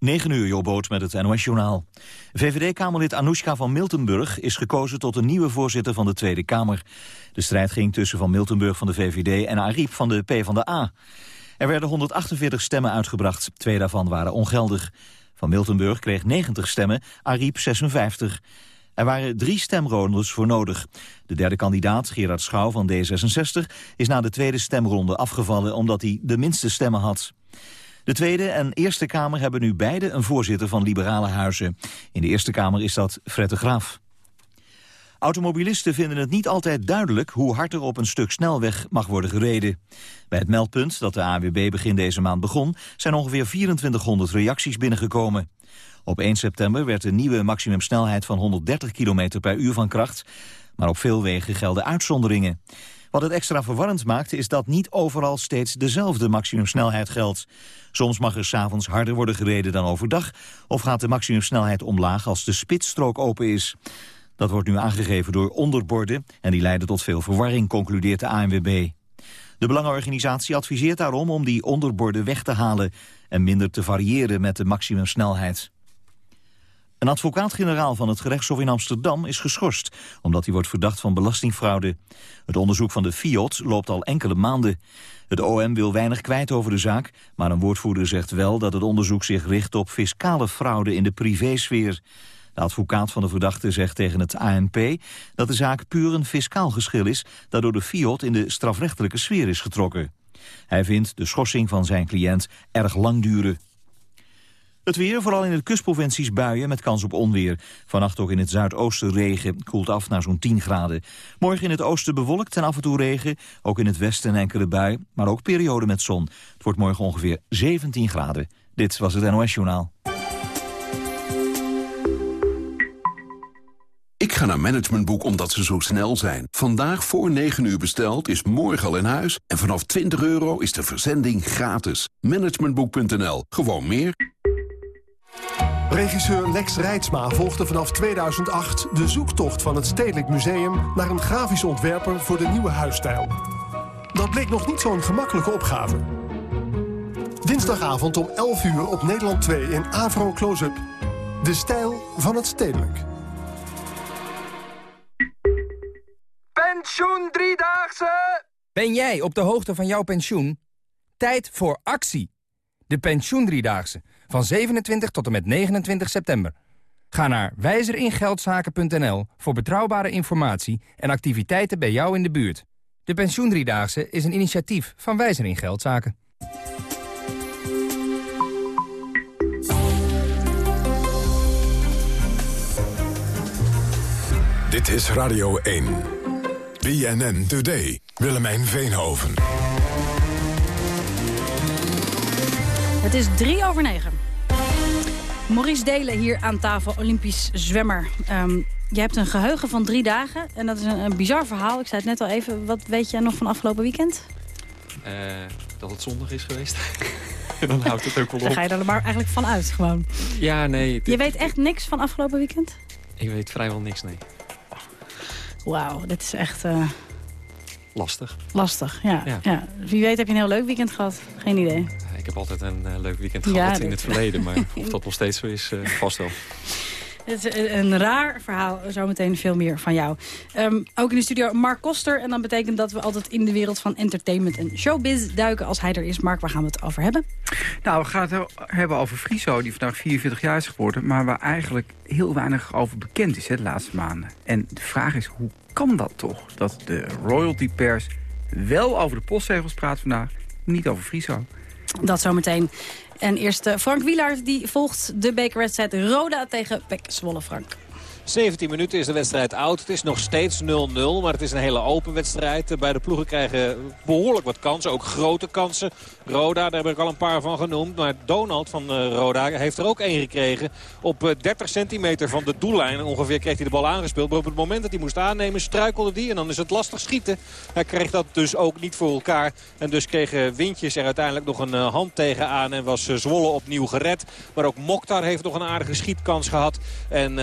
9 uur, Jobboot met het NOS-journaal. VVD-kamerlid Anoushka van Miltenburg is gekozen tot de nieuwe voorzitter van de Tweede Kamer. De strijd ging tussen Van Miltenburg van de VVD en Ariep van de PvdA. Er werden 148 stemmen uitgebracht, twee daarvan waren ongeldig. Van Miltenburg kreeg 90 stemmen, Ariep 56. Er waren drie stemrondes voor nodig. De derde kandidaat, Gerard Schouw van D66, is na de tweede stemronde afgevallen omdat hij de minste stemmen had. De Tweede en Eerste Kamer hebben nu beide een voorzitter van liberale huizen. In de Eerste Kamer is dat Fred de Graaf. Automobilisten vinden het niet altijd duidelijk hoe hard er op een stuk snelweg mag worden gereden. Bij het meldpunt dat de AWB begin deze maand begon zijn ongeveer 2400 reacties binnengekomen. Op 1 september werd de nieuwe maximumsnelheid van 130 km per uur van kracht, maar op veel wegen gelden uitzonderingen. Wat het extra verwarrend maakt is dat niet overal steeds dezelfde maximumsnelheid geldt. Soms mag er s'avonds harder worden gereden dan overdag... of gaat de maximumsnelheid omlaag als de spitsstrook open is. Dat wordt nu aangegeven door onderborden en die leiden tot veel verwarring, concludeert de ANWB. De Belangenorganisatie adviseert daarom om die onderborden weg te halen... en minder te variëren met de maximumsnelheid. Een advocaat-generaal van het gerechtshof in Amsterdam is geschorst... omdat hij wordt verdacht van belastingfraude. Het onderzoek van de FIOD loopt al enkele maanden. Het OM wil weinig kwijt over de zaak... maar een woordvoerder zegt wel dat het onderzoek zich richt op fiscale fraude in de privésfeer. De advocaat van de verdachte zegt tegen het ANP dat de zaak puur een fiscaal geschil is... daardoor de FIOD in de strafrechtelijke sfeer is getrokken. Hij vindt de schorsing van zijn cliënt erg lang duren. Het weer, vooral in de kustprovincies buien met kans op onweer. Vannacht ook in het zuidoosten regen, koelt af naar zo'n 10 graden. Morgen in het oosten bewolkt en af en toe regen. Ook in het westen enkele bui, maar ook periode met zon. Het wordt morgen ongeveer 17 graden. Dit was het NOS Journaal. Ik ga naar Managementboek omdat ze zo snel zijn. Vandaag voor 9 uur besteld is morgen al in huis. En vanaf 20 euro is de verzending gratis. Managementboek.nl. Gewoon meer. Regisseur Lex Rijtsma volgde vanaf 2008 de zoektocht van het Stedelijk Museum... naar een grafisch ontwerper voor de nieuwe huisstijl. Dat bleek nog niet zo'n gemakkelijke opgave. Dinsdagavond om 11 uur op Nederland 2 in Avro Close-up. De stijl van het Stedelijk. Pensioen Driedaagse! Ben jij op de hoogte van jouw pensioen? Tijd voor actie. De Pensioen Driedaagse van 27 tot en met 29 september. Ga naar wijzeringeldzaken.nl voor betrouwbare informatie en activiteiten bij jou in de buurt. De Pensioendriedaagse is een initiatief van Wijzer in Geldzaken. Dit is Radio 1. BNN Today. Willemijn Veenhoven. Het is drie over negen. Maurice Delen hier aan tafel, Olympisch zwemmer. Um, je hebt een geheugen van drie dagen en dat is een, een, bizar verhaal. Ik zei het net al even. Wat weet jij nog van afgelopen weekend? Uh, dat het zondag is geweest. en dan houdt het ook wel op. Dan ga je er maar eigenlijk van uit gewoon. Ja, nee. Je weet echt niks van afgelopen weekend? Ik weet vrijwel niks, nee. Wauw, dit is echt... Uh... Lastig. Lastig, ja. Ja. ja. Wie weet heb je een heel leuk weekend gehad. Geen idee. Ik heb altijd een uh, leuk weekend gehad in het verleden. Maar of dat nog steeds zo is, uh, vast wel. Het is een raar verhaal, zometeen veel meer van jou. Um, ook in de studio Mark Koster. En dat betekent dat we altijd in de wereld van entertainment en showbiz duiken. Als hij er is. Mark, waar gaan we het over hebben? Nou, we gaan het hebben over Friso, die vandaag 44 jaar is geworden. Maar waar eigenlijk heel weinig over bekend is hè, de laatste maanden. En de vraag is, hoe kan dat toch? Dat de royalty pers wel over de postzegels praat vandaag, niet over Friso. Dat zometeen. En eerst eh, Frank Wielaert die volgt de bekerwedstrijd Roda tegen Pek Zwolle Frank. 17 minuten is de wedstrijd oud. Het is nog steeds 0-0, maar het is een hele open wedstrijd. Beide ploegen krijgen behoorlijk wat kansen, ook grote kansen. Roda, daar heb ik al een paar van genoemd. Maar Donald van eh, Roda heeft er ook één gekregen. Op 30 eh, centimeter van de doellijn ongeveer kreeg hij de bal aangespeeld. Maar op het moment dat hij moest aannemen struikelde hij. En dan is het lastig schieten. Hij kreeg dat dus ook niet voor elkaar. En dus kregen Windjes er uiteindelijk nog een eh, hand tegenaan. En was Zwolle opnieuw gered. Maar ook Mokhtar heeft nog een aardige schietkans gehad. En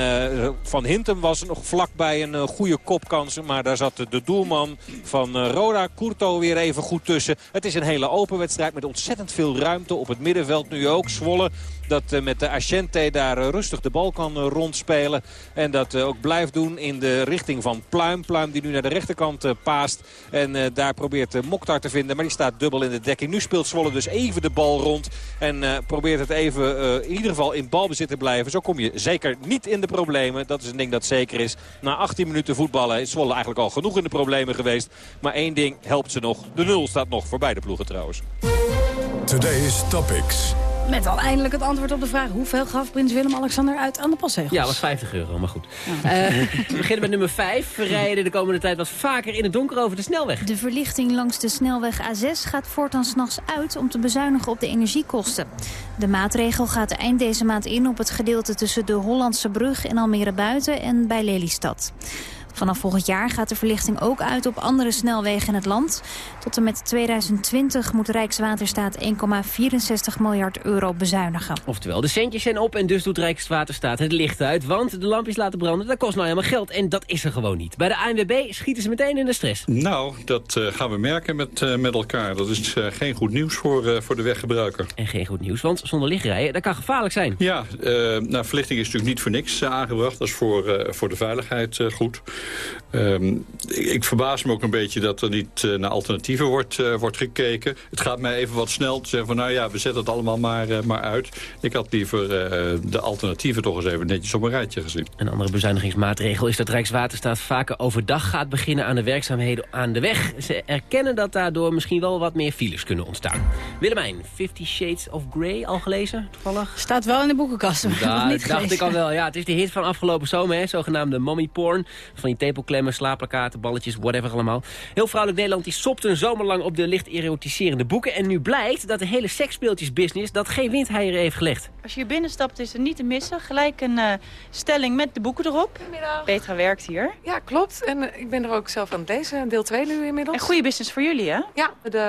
Van Hintem was nog vlakbij een goede kopkans. Maar daar zat de doelman van Roda, Courto, weer even goed tussen. Het is een hele open wedstrijd met ontzettend veel ruimte op het middenveld. Nu ook Zwolle Dat met de Asciente daar rustig de bal kan rondspelen. En dat ook blijft doen in de richting van Pluim. Pluim die nu naar de rechterkant paast. En daar probeert Mokhtar te vinden. Maar die staat dubbel in de dekking. Nu speelt Zwolle dus even de bal rond. En probeert het even in ieder geval in balbezit te blijven. Zo kom je zeker niet in de problemen. Dat is een ding dat zeker is. Na 18 minuten voetballen is Zwolle eigenlijk al genoeg in de problemen geweest. Maar één ding helpt ze nog. De nul staat nog voor beide ploegen trouwens. Today's Topics. Met al eindelijk het antwoord op de vraag... hoeveel gaf prins Willem-Alexander uit aan de postzegels? Ja, was 50 euro, maar goed. Ja. Uh, we beginnen met nummer 5. We rijden de komende tijd wat vaker in het donker over de snelweg. De verlichting langs de snelweg A6 gaat voortaan s'nachts uit... om te bezuinigen op de energiekosten. De maatregel gaat eind deze maand in op het gedeelte tussen de Hollandse brug en Almere Buiten en bij Lelystad. Vanaf volgend jaar gaat de verlichting ook uit op andere snelwegen in het land. Tot en met 2020 moet Rijkswaterstaat 1,64 miljard euro bezuinigen. Oftewel, de centjes zijn op en dus doet Rijkswaterstaat het licht uit. Want de lampjes laten branden, dat kost nou helemaal geld. En dat is er gewoon niet. Bij de ANWB schieten ze meteen in de stress. Nou, dat uh, gaan we merken met, uh, met elkaar. Dat is uh, geen goed nieuws voor, voor de weggebruiker. En geen goed nieuws, want zonder lichtrijden, dat kan gevaarlijk zijn. Ja, nou, verlichting is natuurlijk niet voor niks aangebracht. Dat is voor, voor de veiligheid goed. Um, ik verbaas me ook een beetje dat er niet uh, naar alternatieven wordt, uh, wordt gekeken. Het gaat mij even wat snel te zeggen van nou ja, we zetten het allemaal maar, uh, maar uit. Ik had liever de alternatieven toch eens even netjes op een rijtje gezien. Een andere bezuinigingsmaatregel is dat Rijkswaterstaat vaker overdag gaat beginnen aan de werkzaamheden aan de weg. Ze erkennen dat daardoor misschien wel wat meer files kunnen ontstaan. Willemijn, Fifty Shades of Grey al gelezen toevallig? Staat wel in de boekenkast, maar niet dacht ik al wel. Ja, het is de hit van afgelopen zomer, hè, zogenaamde mommy porn. Van die tepelklemmen slaapplakaten, balletjes, whatever allemaal. Heel vrouwelijk Nederland die sopte een zomer lang op de licht erotiserende boeken. En nu blijkt dat de hele seksspeeltjesbusiness dat geen windheieren heeft gelegd. Als je hier binnenstapt is er niet te missen. Gelijk een uh, stelling met de boeken erop. Goedemiddag. Petra werkt hier. Ja, klopt. En uh, ik ben er ook zelf aan het lezen. Deel 2 nu inmiddels. En goede business voor jullie, hè? Ja, de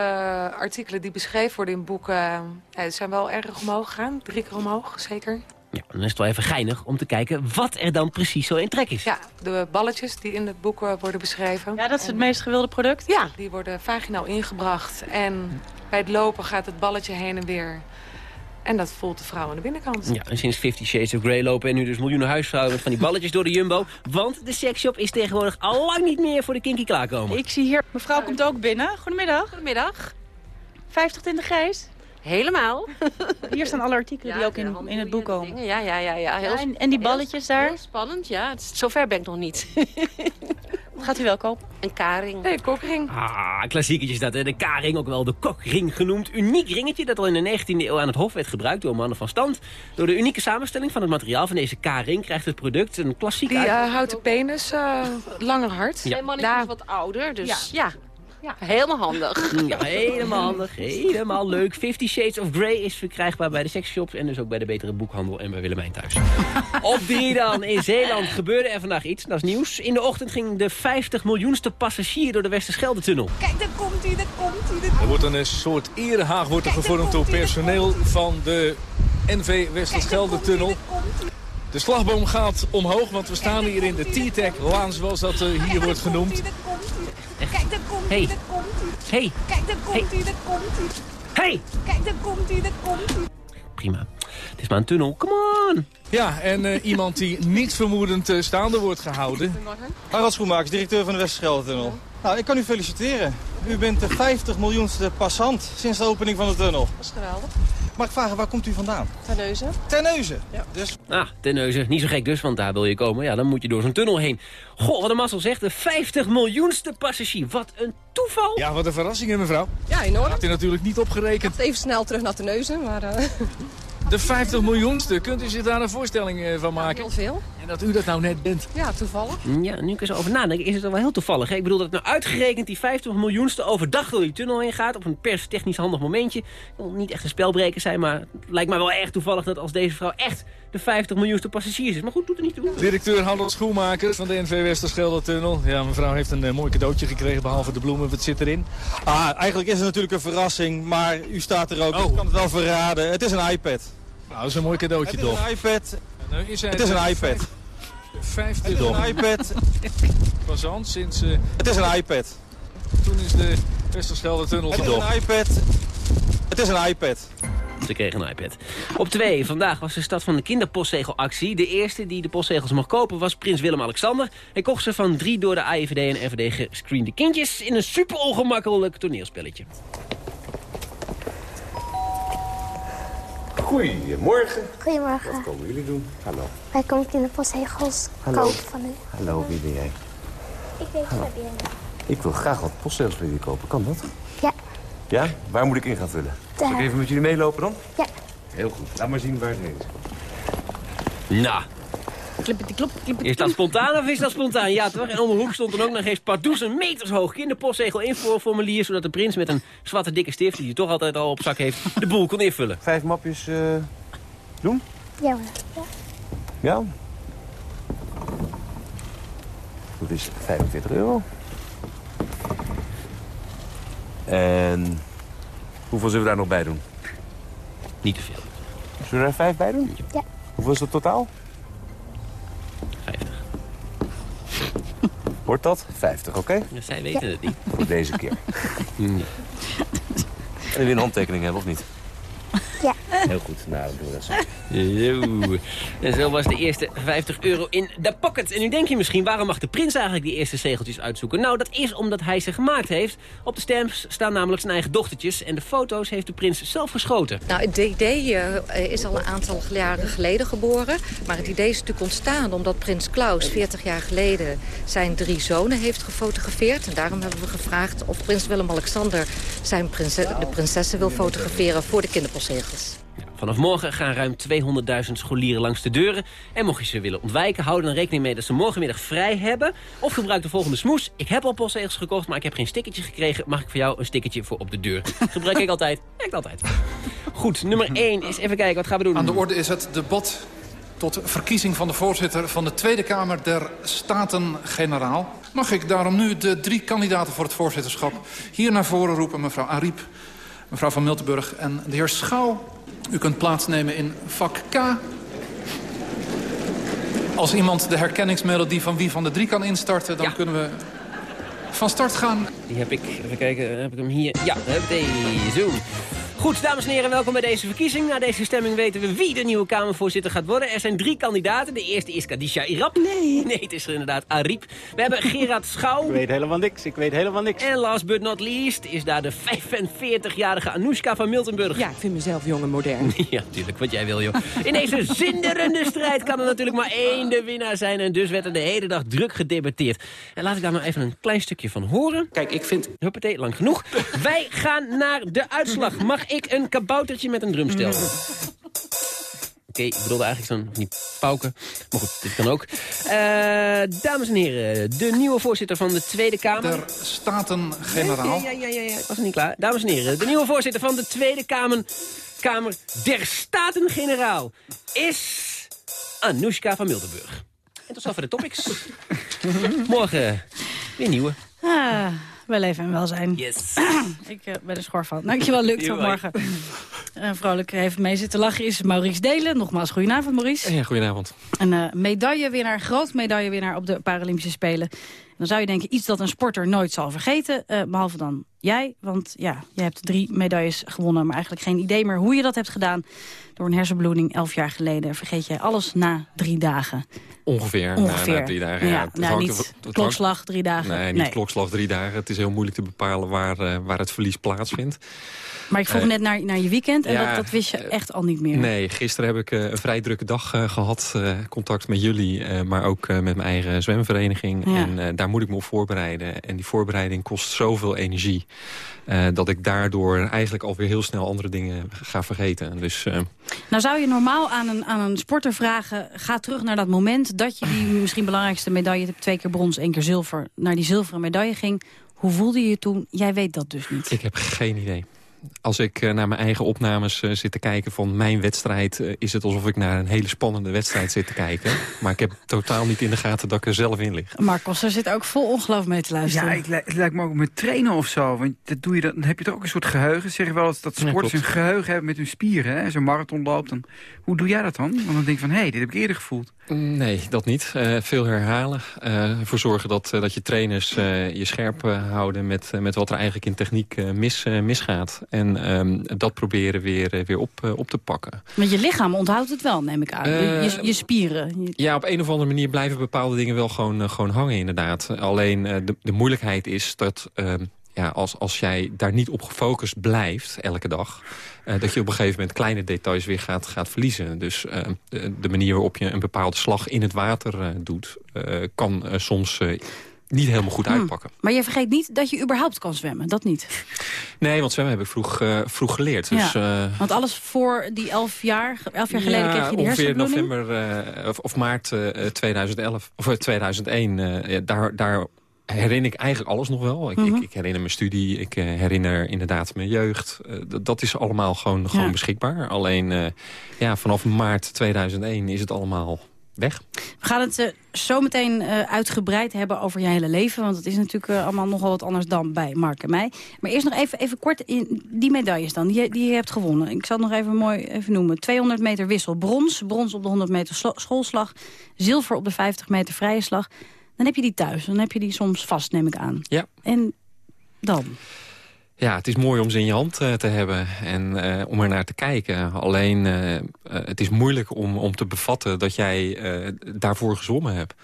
artikelen die beschreven worden in boeken ja, zijn wel erg omhoog gegaan. Drie keer omhoog, zeker. Ja, dan is het wel even geinig om te kijken wat er dan precies zo in trek is. Ja, de balletjes die in het boek worden beschreven. Ja, dat is het en, meest gewilde product? Ja, die worden vaginaal ingebracht. En bij het lopen gaat het balletje heen en weer. En dat voelt de vrouw aan de binnenkant. Ja, en sinds Fifty Shades of Grey lopen en nu dus miljoenen huisvrouwen met van die balletjes door de Jumbo. Want de seksshop is tegenwoordig al lang niet meer voor de kinky klaarkomen. Ik zie hier, mevrouw komt ook binnen. Goedemiddag. Goedemiddag. 50 in de grijs. Helemaal. Hier staan alle artikelen ja, die ook in, in het boek komen. Ja, ja, ja. ja. Heel, ja en, en, die balletjes daar? Heel spannend, ja. Het, zover ben ik nog niet. Wat gaat u wel kopen? Een karing. Nee, een kokring. Ah, klassieketje is dat. Hè? De karing, ook wel de kokring genoemd. Uniek ringetje dat al in de 19e eeuw aan het hof werd gebruikt door mannen van stand. Door de unieke samenstelling van het materiaal van deze karing krijgt het product een klassiek Die uh, houdt de penis uh, langer hard. Ja. Mijn mannetje is wat ouder, dus ja. Ja. Helemaal handig. Ja, helemaal handig. Helemaal leuk. Fifty Shades of Grey is verkrijgbaar bij de sexshops... en dus ook bij de betere boekhandel en bij Willemijn thuis. Op drie dan. In Zeeland gebeurde er vandaag iets. Dat is nieuws. In de ochtend ging de 50 miljoenste passagier door de Westerschelde-tunnel. Kijk, daar komt hij, daar komt hij. Er wordt een soort erehaag wordt er gevormd door personeel van de NV Westerschelde-tunnel. De slagboom gaat omhoog, want we staan hier in de T-Tech-laan, zoals dat hier wordt genoemd. Kijk, daar komt hij, hey. daar komt hij. Hey. Kijk, daar komt hij, hey. daar komt hij. Hey. Kijk, daar komt hij, daar komt hij. Prima. Het is maar een tunnel. Come on. Ja, en uh, iemand die niet vermoedend uh, staande wordt gehouden. Harald Schoenmakers, directeur van de Westerschelde-tunnel. Nou, ik kan u feliciteren. U bent de 50 miljoenste passant sinds de opening van de tunnel. Dat is geweldig. Mag ik vragen, waar komt u vandaan? Terneuzen. Terneuzen? Ja. Dus... Ah, Terneuzen. Niet zo gek dus, want daar wil je komen. Ja, dan moet je door zo'n tunnel heen. Goh, wat een mazzel zegt. De 50 miljoenste passagier. Wat een toeval. Ja, wat een verrassing, hè, mevrouw? Ja, enorm. Had u natuurlijk niet opgerekend. Even snel terug naar Terneuzen, maar... Uh... De 50 miljoenste, kunt u zich daar een voorstelling van maken? Ja, heel veel. En dat u dat nou net bent. Ja, toevallig. Ja, nu ik zo over nadenken, is het wel heel toevallig. Hè? Ik bedoel dat het nou uitgerekend die 50 miljoenste overdag door die tunnel heen gaat. Op een perstechnisch handig momentje. Ik wil niet echt een spelbreker zijn, maar het lijkt mij wel erg toevallig dat als deze vrouw echt de 50 miljoenste passagiers is. Maar goed, doet er niet toe. Directeur Handel Schoenmakers van de NV Westerschelde-tunnel. Ja, mevrouw heeft een uh, mooi cadeautje gekregen, behalve de bloemen. Wat zit erin? Ah, eigenlijk is het natuurlijk een verrassing, maar u staat er ook. Oh. Ik kan het wel verraden. Het is een iPad. Nou, dat is een mooi cadeautje het is toch? Een iPad. Nou, is het is een iPad. 50 Het is een iPad. Passant sinds... Uh, het is een iPad. Toen is de Westerschelde-tunnel Het is een iPad. Het is een iPad. Ze kregen een iPad. Op 2. Vandaag was de stad van de kinderpostzegelactie. De eerste die de postzegels mocht kopen was prins Willem-Alexander. Hij kocht ze van drie door de AIVD en FVD gescreende kindjes... in een super ongemakkelijk toneelspelletje. Goedemorgen. Goedemorgen. Wat komen jullie doen? Hallo. Wij komen kinderpostzegels Hallo. kopen van u. Hallo, wie ben jij? Ik weet Hallo. het bien. Ik wil graag wat postzegels bij jullie kopen. Kan dat? Ja. Ja? Waar moet ik in gaan vullen? Zal ik even met jullie meelopen dan? Ja. Heel goed. Laat maar zien waar het heen is. Nou, Klippetje klop, klippetje is dat spontaan of is dat spontaan? Ja toch? En om de hoek stond dan ook nog eens pardoes een meters hoog kinderpostzegel invoerformulier... zodat de prins met een zwarte dikke stift, die hij toch altijd al op zak heeft... de boel kon invullen. Vijf mapjes eh, doen? Ja hoor. Ja. Ja. Dat is 45 euro. En hoeveel zullen we daar nog bij doen? Niet te veel. Zullen we er vijf bij doen? Ja. Hoeveel is dat totaal? 50. Wordt dat? 50, oké? Ja, zij weten het niet. Voor deze keer. En wil een handtekening hebben, of niet? Ja. Heel goed, nou, dan doen we dat zo. Zo. En zo was de eerste 50 euro in de pocket. En nu denk je misschien, waarom mag de prins eigenlijk die eerste zegeltjes uitzoeken? Nou, dat is omdat hij ze gemaakt heeft. Op de stamps staan namelijk zijn eigen dochtertjes. En de foto's heeft de prins zelf geschoten. Nou, het idee eh, is al een aantal jaren geleden geboren. Maar het idee is natuurlijk ontstaan omdat prins Klaus 40 jaar geleden zijn drie zonen heeft gefotografeerd. En daarom hebben we gevraagd of prins Willem-Alexander zijn prinses, de prinsessen wil fotograferen voor de Vanaf morgen gaan ruim 200.000 scholieren langs de deuren. En mocht je ze willen ontwijken, hou er dan rekening mee dat ze morgenmiddag vrij hebben. Of gebruik de volgende smoes. Ik heb al postzegels gekocht, maar ik heb geen stickertje gekregen. Mag ik voor jou een stickertje voor op de deur? Gebruik ik altijd. Werkt altijd. Goed, nummer 1 is even kijken, wat gaan we doen? Aan de orde is het debat tot verkiezing van de voorzitter van de Tweede Kamer der Staten-Generaal. Mag ik daarom nu de drie kandidaten voor het voorzitterschap hier naar voren roepen. Mevrouw Ariep, mevrouw van Miltenburg en de heer Schouw. U kunt plaatsnemen in vak K. Als iemand de herkenningsmelodie van wie van de drie kan instarten... dan kunnen we van start gaan. Die heb ik, even kijken, heb ik hem hier? Ja, heb deze. Goed, dames en heren, welkom bij deze verkiezing. Na deze stemming weten we wie de nieuwe Kamervoorzitter gaat worden. Er zijn drie kandidaten. De eerste is Kadisha Irap. Nee. Nee, het is er inderdaad Ariep. We hebben Gerard Schouw. Ik weet helemaal niks, ik weet helemaal niks. En last but not least is daar de 45-jarige Anoushka van Miltenburg. Ja, ik vind mezelf jong en modern. Ja, natuurlijk, wat jij wil, joh. In deze zinderende strijd kan er natuurlijk maar één de winnaar zijn. En dus werd er de hele dag druk gedebatteerd. En laat ik daar maar even een klein stukje van horen. Kijk, ik vind... Huppatee, lang genoeg. Wij gaan naar de uitslag. Mag ik een kaboutertje met een drumstel? Oké, ik bedoelde eigenlijk zo'n die pauken. Maar goed, dit kan ook. Eh, dames en heren, de nieuwe voorzitter van de Tweede Kamer... Der Staten-Generaal. Ja, ja, ja, ja, ja, ik was niet klaar. Dames en heren, de nieuwe voorzitter van de Tweede Kamer... Kamer der Staten-Generaal is Anoushka van Miltenburg. En tot zover de topics. Morgen weer nieuwe. Ah, wel even en welzijn. Yes. ik eh, ben er schor van. Dankjewel, Luc. Tot morgen. En vrolijk heeft mee zitten lachen is Maurice Delen. Nogmaals, goedenavond Maurice. Ja, goedenavond. Een eh, medaillewinnaar, groot medaillewinnaar op de Paralympische Spelen. Dan zou je denken, iets dat een sporter nooit zal vergeten. eh, behalve dan jij, want ja, je hebt drie medailles gewonnen... maar eigenlijk geen idee meer hoe je dat hebt gedaan. Door een hersenbloeding elf jaar geleden vergeet jij alles na drie dagen. Ongeveer, Ongeveer. Na, na drie dagen. Ja, nou, hangt niet hangt- klokslag drie dagen. Nee, niet Nee. klokslag drie dagen. Het is heel moeilijk te bepalen waar, eh, waar het verlies plaatsvindt. Maar ik vroeg Eh, net naar, naar je weekend en ja, dat, dat wist je echt al niet meer. Nee, gisteren heb ik eh, een vrij drukke dag eh, gehad. eh, contact met jullie, eh, maar ook eh, met mijn eigen zwemvereniging. Ja. En eh, daar moet ik me op voorbereiden. En die voorbereiding kost zoveel energie. eh, dat ik daardoor eigenlijk alweer heel snel andere dingen ga vergeten. Dus eh, Nou zou je normaal aan een, aan een sporter vragen... ga terug naar dat moment dat je die misschien belangrijkste medaille... hebt twee keer brons, één keer zilver, naar die zilveren medaille ging. Hoe voelde je je toen? Jij weet dat dus niet. Ik heb geen idee. Als ik eh, naar mijn eigen opnames eh, zit te kijken van mijn wedstrijd... eh, is het alsof ik naar een hele spannende wedstrijd zit te kijken. Maar ik heb totaal niet in de gaten dat ik er zelf in lig. Marcos, er zit ook vol ongeloof mee te luisteren. Ja, ik, het lijkt me ook met trainen of zo. Want dat doe je, dan heb je toch ook een soort geheugen. Zeg je wel eens dat Ja, sporters klopt. een geheugen hebben met hun spieren. hè? Als een marathon loopt, dan... hoe doe jij dat dan? Want dan denk je van, hé, hey, dit heb ik eerder gevoeld. Nee, dat niet. Eh, veel herhalen. Eh, ervoor zorgen dat, eh, dat je trainers eh, je scherp eh, houden met, met wat er eigenlijk in techniek eh, mis, eh, misgaat. En ehm, dat proberen weer, eh, weer op, eh, op te pakken. Want je lichaam onthoudt het wel, neem ik aan. Eh, je, je spieren. Je- Ja, op een of andere manier blijven bepaalde dingen wel gewoon, eh, gewoon hangen inderdaad. Alleen eh, de, de moeilijkheid is dat ehm, ja, als, als jij daar niet op gefocust blijft elke dag... eh, dat je op een gegeven moment kleine details weer gaat, gaat verliezen. Dus eh, de, de manier waarop je een bepaalde slag in het water eh, doet... eh, kan eh, soms eh, niet helemaal goed Hmm. uitpakken. Maar je vergeet niet dat je überhaupt kan zwemmen. Dat niet. Nee, want zwemmen heb ik vroeg, eh, vroeg geleerd. Dus, ja. eh, Want alles voor die elf jaar, elf jaar geleden ja, kreeg je die ongeveer november eh, of, of maart eh, 2011 of eh, 2001. eh, ja, daar, daar herinner ik eigenlijk alles nog wel. Ik, Mhm. ik, ik herinner mijn studie, ik herinner inderdaad mijn jeugd. Dat is allemaal gewoon, gewoon Ja. beschikbaar. Alleen ja, vanaf maart 2001 is het allemaal weg. We gaan het eh, zo meteen eh, uitgebreid hebben over je hele leven. Want het is natuurlijk eh, allemaal nogal wat anders dan bij Mark en mij. Maar eerst nog even, even kort in die medailles dan, die, je- die je hebt gewonnen. Ik zal het nog even mooi even noemen. 200 meter wissel, brons. Brons op de 100 meter schoolslag. Zilver op de 50 meter vrije slag. Dan heb je die thuis. Dan heb je die soms vast, neem ik aan. Ja. En dan? Ja, het is mooi om ze in je hand eh, te hebben en eh, om er naar te kijken. Alleen, eh, het is moeilijk om, om te bevatten dat jij daarvoor gezwommen hebt.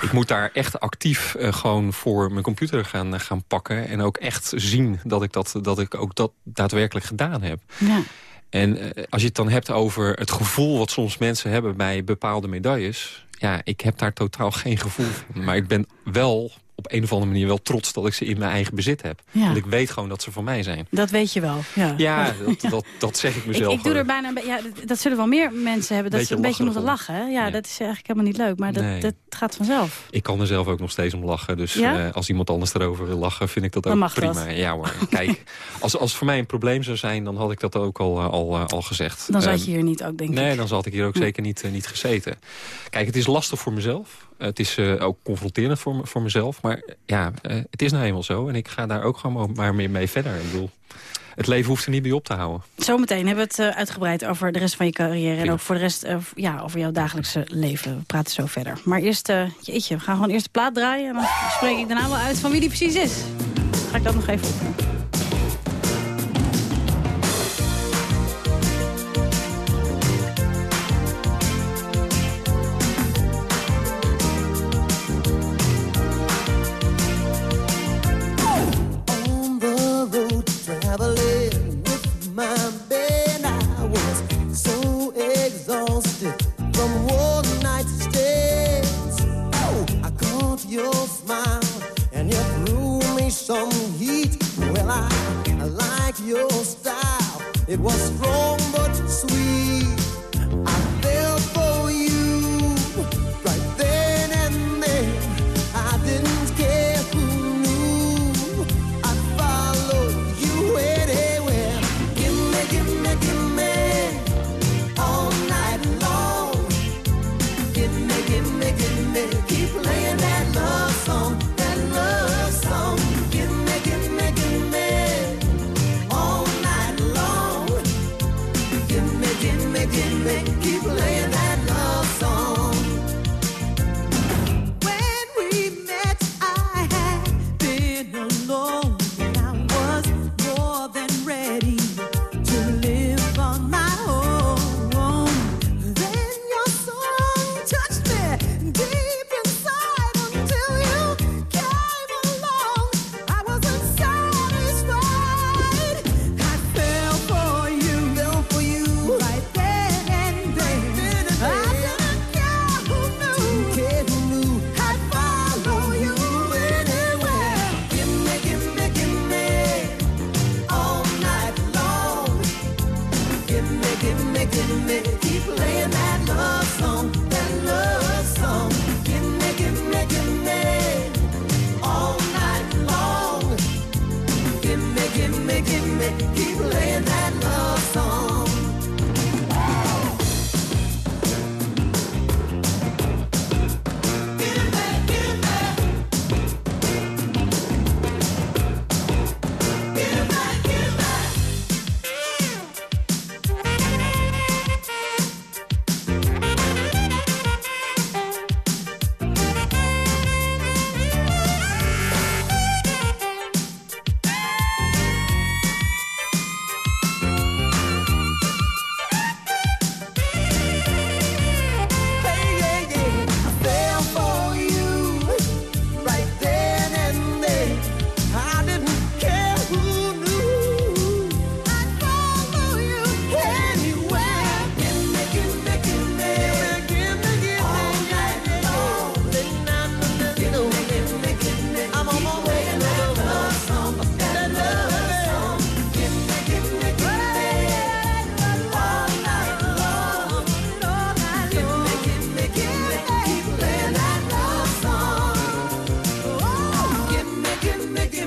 Ik moet daar echt actief gewoon voor mijn computer gaan, gaan pakken... en ook echt zien dat ik, dat, dat ik ook dat daadwerkelijk gedaan heb. Ja. En als je het dan hebt over het gevoel wat soms mensen hebben bij bepaalde medailles... ja, ik heb daar totaal geen gevoel van. Maar ik ben wel op een of andere manier wel trots dat ik ze in mijn eigen bezit heb. Ja. Want ik weet gewoon dat ze van mij zijn. Dat weet je wel. Ja, Ja, dat, dat, dat zeg ik mezelf. ik doe er bijna. Ja, dat- dat zullen wel meer mensen hebben. Dat Beetje ze een beetje moeten lachen. Hè? Ja, dat is eigenlijk helemaal niet leuk. Maar dat, Nee. dat gaat vanzelf. Ik kan er zelf ook nog steeds om lachen. Dus Ja? eh, als iemand anders erover wil lachen, vind ik dat Dan ook mag prima. dat. Ja hoor, kijk, als, als het voor mij een probleem zou zijn... dan had ik dat ook al, eh, al, eh, al gezegd. Dan zat Ehm, je hier niet ook, denk Nee, ik. dan zat ik hier ook Ja. zeker niet, niet gezeten. Kijk, het is lastig voor mezelf. Het is eh, ook confronterend voor, me- voor mezelf. Maar ja, eh, het is nou eenmaal zo. En ik ga daar ook gewoon maar mee, mee verder. Ik bedoel, het leven hoeft er niet bij op te houden. Zometeen hebben we het eh, uitgebreid over de rest van je carrière. En ook voor de rest ja, over jouw dagelijkse leven. We praten zo verder. Maar eerst, jeetje, we gaan gewoon eerst de plaat draaien. En dan spreek ik daarna wel uit van wie die precies is. Ga ik dat nog even oefenen. It was strong